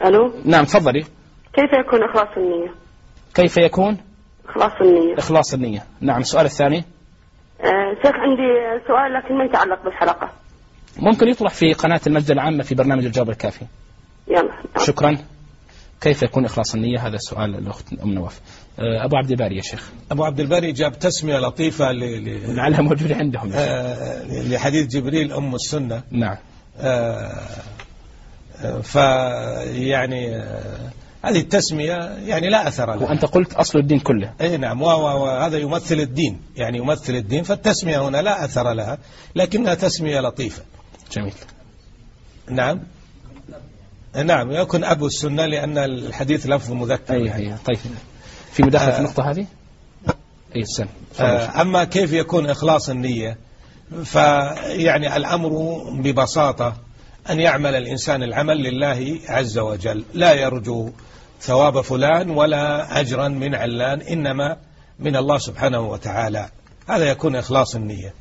ألو؟ نعم تفضلي. كيف يكون إخلاص النية؟ كيف يكون؟ إخلاص النية. إخلاص النية. نعم السؤال الثاني. آه شيخ عندي سؤال لكن ما يتعلق بالحلقة. ممكن يطرح في قناة المجد العامة في برنامج الجواب الكافي. يلا. شكرا. كيف يكون إخلاص النية؟ هذا السؤال الأخت أم نواف. آه، أبو عبد الباري يا شيف أبو عبد الباري جاب تسمية لطيفة ل... ل... لعلها موجودة عندهم آه لحديث جبريل أم السنة. نعم. آه فيعني هذه التسمية يعني لا أثر لها. وأنت قلت أصل الدين كله. أي نعم وهذا يمثل الدين يعني يمثل الدين فالتسمية هنا لا أثر لها لكنها تسمية لطيفة. جميل. نعم. نعم يكون أبو السنة لأن الحديث لفظ مذكر أي أي طيب. في مداخلة في النقطة هذه؟ أي سن آه، أما كيف يكون إخلاص النية فيعني الأمر ببساطة أن يعمل الإنسان العمل لله عز وجل. لا يرجو ثواب فلان ولا أجرا من علان إنما من الله سبحانه وتعالى. هذا يكون إخلاص النية.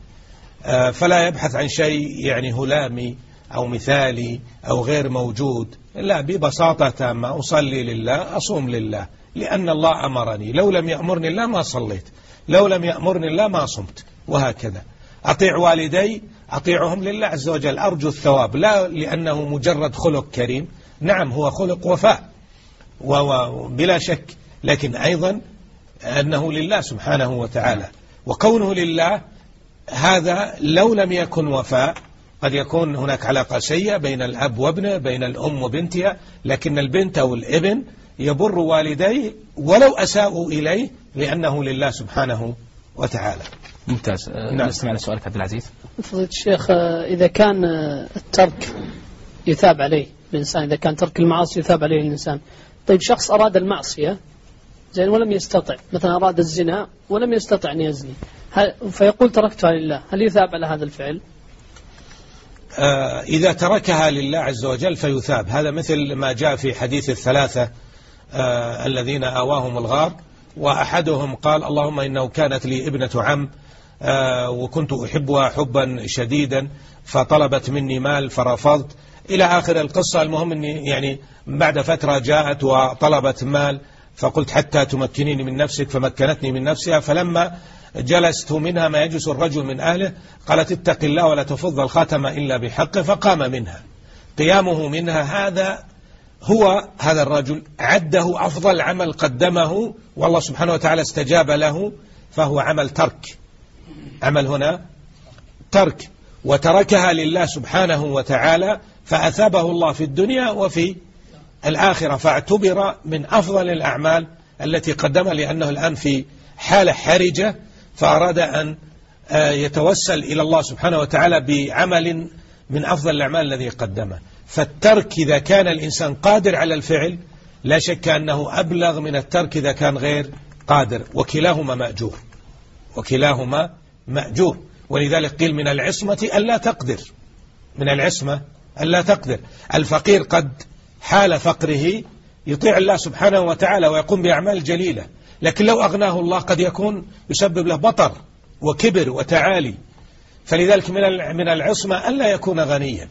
آه، فلا يبحث عن شيء يعني هلامي أو مثالي أو غير موجود. لا ببساطة تامة أصلي لله أصوم لله. لأن الله أمرني. لو لم يأمرني الله ما صليت. لو لم يأمرني الله ما صمت. وهكذا. أطيع والدي أطيعهم لله عز وجل. أرجو الثواب. لا لأنه مجرد خلق كريم. نعم هو خلق وفاء وبلا شك. لكن أيضا أنه لله سبحانه وتعالى. وكونه لله هذا لو لم يكن وفاء قد يكون هناك علاقة سيئة بين الأب وابنه بين الأم وبنتها لكن البنت أو الابن يبر والديه ولو أساءوا إليه لأنه لله سبحانه وتعالى. ممتاز. أه، نعم. نستمع لسؤالك عبد العزيز. فضيلة الشيخ أه، إذا كان أه، الترك يثاب عليه الإنسان إذا كان ترك المعاصي يثاب عليه الإنسان. طيب شخص أراد المعصية زين ولم يستطع مثلا أراد الزنا ولم يستطع أن يزني فيقول تركتها لله هل يثاب على هذا الفعل؟ إذا تركها لله عز وجل فيثاب. هذا مثل ما جاء في حديث الثلاثة الذين آواهم الغار وأحدهم قال اللهم إنه كانت لي ابنة عم آه، وكنت أحبها حبا شديدا فطلبت مني مال فرفضت. إلى آخر القصة المهم أني يعني بعد فترة جاءت وطلبت مال فقلت حتى تمكنيني من نفسك فمكنتني من نفسها. فلما جلست منها ما يجلس الرجل من أهله قالت اتق الله ولا تفض الخاتم إلا بحقه فقام منها. قيامه منها هذا هو هذا الرجل عده أفضل عمل قدمه والله سبحانه وتعالى استجاب له فهو عمل ترك. عمل هنا؟ ترك. وتركها لله سبحانه وتعالى فأثابه الله في الدنيا وفي الآخرة فاعتبر من أفضل الأعمال التي قدمها لأنه الآن في حالة حرجة فأراد أن آه، يتوسل إلى الله سبحانه وتعالى بعمل من أفضل الأعمال الذي قدمه. فالترك إذا كان الإنسان قادر على الفعل لا شك أنه أبلغ من الترك إذا كان غير قادر. وكلاهما مأجور. وكلاهما مأجور. ولذلك قيل من العصمة ألا تقدر. من العصمة ألا تقدر. الفقير قد حال فقره يطيع الله سبحانه وتعالى ويقوم بأعمال جليلة. لكن لو أغناه الله قد يكون يسبب له بطر وكبر وتعالي. فلذلك من العصمة ألا يكون غنيا.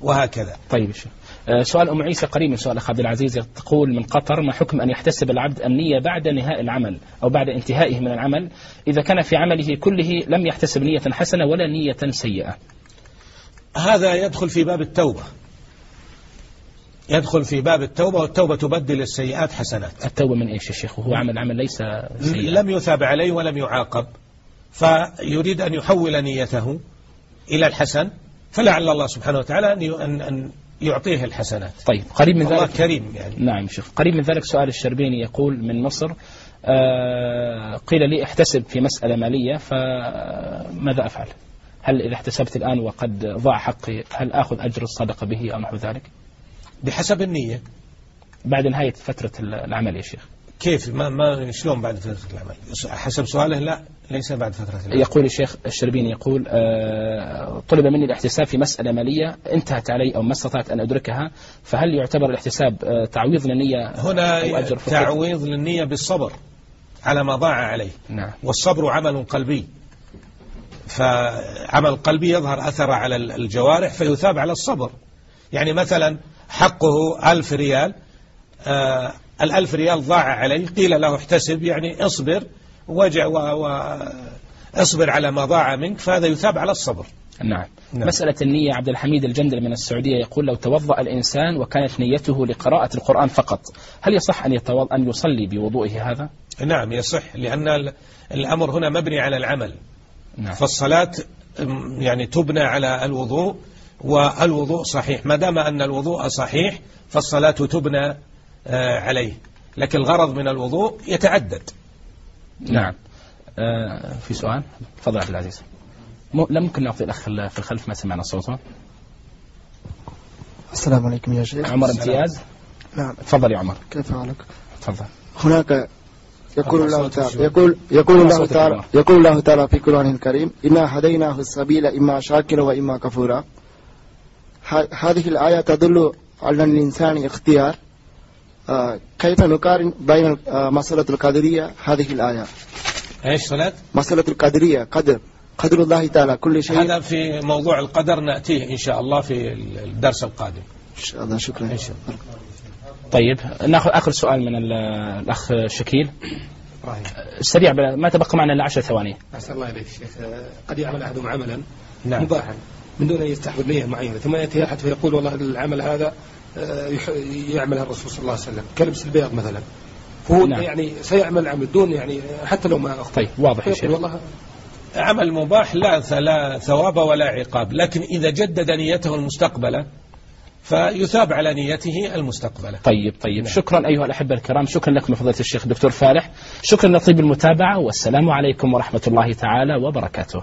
وهكذا. طيب شو. آه، سؤال أم عيسى قريب من سؤال أخ عبد العزيز تقول من قطر ما حكم أن يحتسب العبد النية بعد نهاء العمل أو بعد انتهائه من العمل؟ إذا كان في عمله كله لم يحتسب نية حسنة ولا نية سيئة. هذا يدخل في باب التوبة. يدخل في باب التوبة والتوبة تبدل السيئات حسنات. التوبة من إيش يا شيخ؟ وهو عمل عمل ليس سيئة. لم يثاب عليه ولم يعاقب فيريد أن يحول نيته إلى الحسن فلعل الله سبحانه وتعالى أن أن يعطيه الحسنات. طيب قريب من ذلك كريم يعني. نعم شوف قريب من ذلك سؤال الشربيني يقول من مصر آه قيل لي احتسب في مسألة مالية فماذا أفعل؟ هل إذا احتسبت الآن وقد ضاع حقي هل أخذ أجر الصدقة به أو نحو ذلك؟ بحسب النية. بعد نهاية فترة العمل يا شيخ. كيف؟ ما ما شلون بعد فترة العمل؟ حسب سؤاله لا ليس بعد فترة العمل. يقول الشيخ الشربيني يقول آه طلب مني الاحتساب في مسألة مالية انتهت علي أو ما استطعت أن أدركها فهل يعتبر الاحتساب آه تعويض للنية هنا أجر تعويض للنية بالصبر على ما ضاع عليه. نعم. والصبر عمل قلبي. فعمل قلبي يظهر أثر على الجوارح فيثاب على الصبر. يعني مثلا حقه ألف ريال آه الألف ريال ضاع عليه قيل له احتسب يعني اصبر وجع واصبر على ما ضاع منك فهذا يثاب على الصبر نعم. نعم. مسألة النية عبد الحميد الجندل من السعودية يقول لو توضأ الإنسان وكانت نيته لقراءة القرآن فقط هل يصح أن, يتوضأ أن يصلي بوضوئه هذا؟ نعم يصح لأن الأمر هنا مبني على العمل نعم. فالصلاة يعني تبنى على الوضوء والوضوء صحيح ما دام أن الوضوء صحيح فالصلاة تبنى عليه. لكن الغرض من الوضوء يتعدد. نعم. آه في سؤال؟ تفضل عبد العزيز. لا ممكن نعطي الأخ في الخلف ما سمعنا صوته. السلام عليكم يا شيخ. عمر امتياز؟ نعم. تفضل يا عمر. كيف حالك؟ تفضل. هناك يقول الله تعالى يقول يقول الله تعالى يقول الله تعالى في القرآن الكريم إنا هديناه السبيل إما شاكرا وإما كفورا. هذه الآية تدل على الإنسان اختيار. آه، كيف نقارن بين آه، مسألة القدرية؟ هذه الآية. إيش صلاة؟ مسألة القدرية قدر. قدر الله تعالى كل شيء. هذا في موضوع القدر نأتيه إن شاء الله في الدرس القادم. إن شاء الله. شكرا. إن شاء الله. طيب نأخذ آخر سؤال من الأخ شكيل. سريع ما تبقى معنا إلا 10 ثواني. أحسن الله إليك شيخ. قد يعمل أحدهم عملا نعم. مباحا من دون أن يستحضر نية معينة ثم يأتي أحد فيقول والله العمل هذا آه، يعملها الرسول صلى الله عليه وسلم. كلبس البيض مثلا. فهو نعم. يعني سيعمل عمل دون يعني حتى لو ما أخطأ. طيب واضح يا شيخ. والله عمل مباح لا لا ثواب ولا عقاب لكن إذا جدد نيته المستقبلة فيثاب على نيته المستقبلة. طيب طيب. نعم. شكرا أيها الأحبة الكرام. شكرا لكم فضيلة الشيخ دكتور فالح شكرا لطيب المتابعة والسلام عليكم ورحمة الله تعالى وبركاته.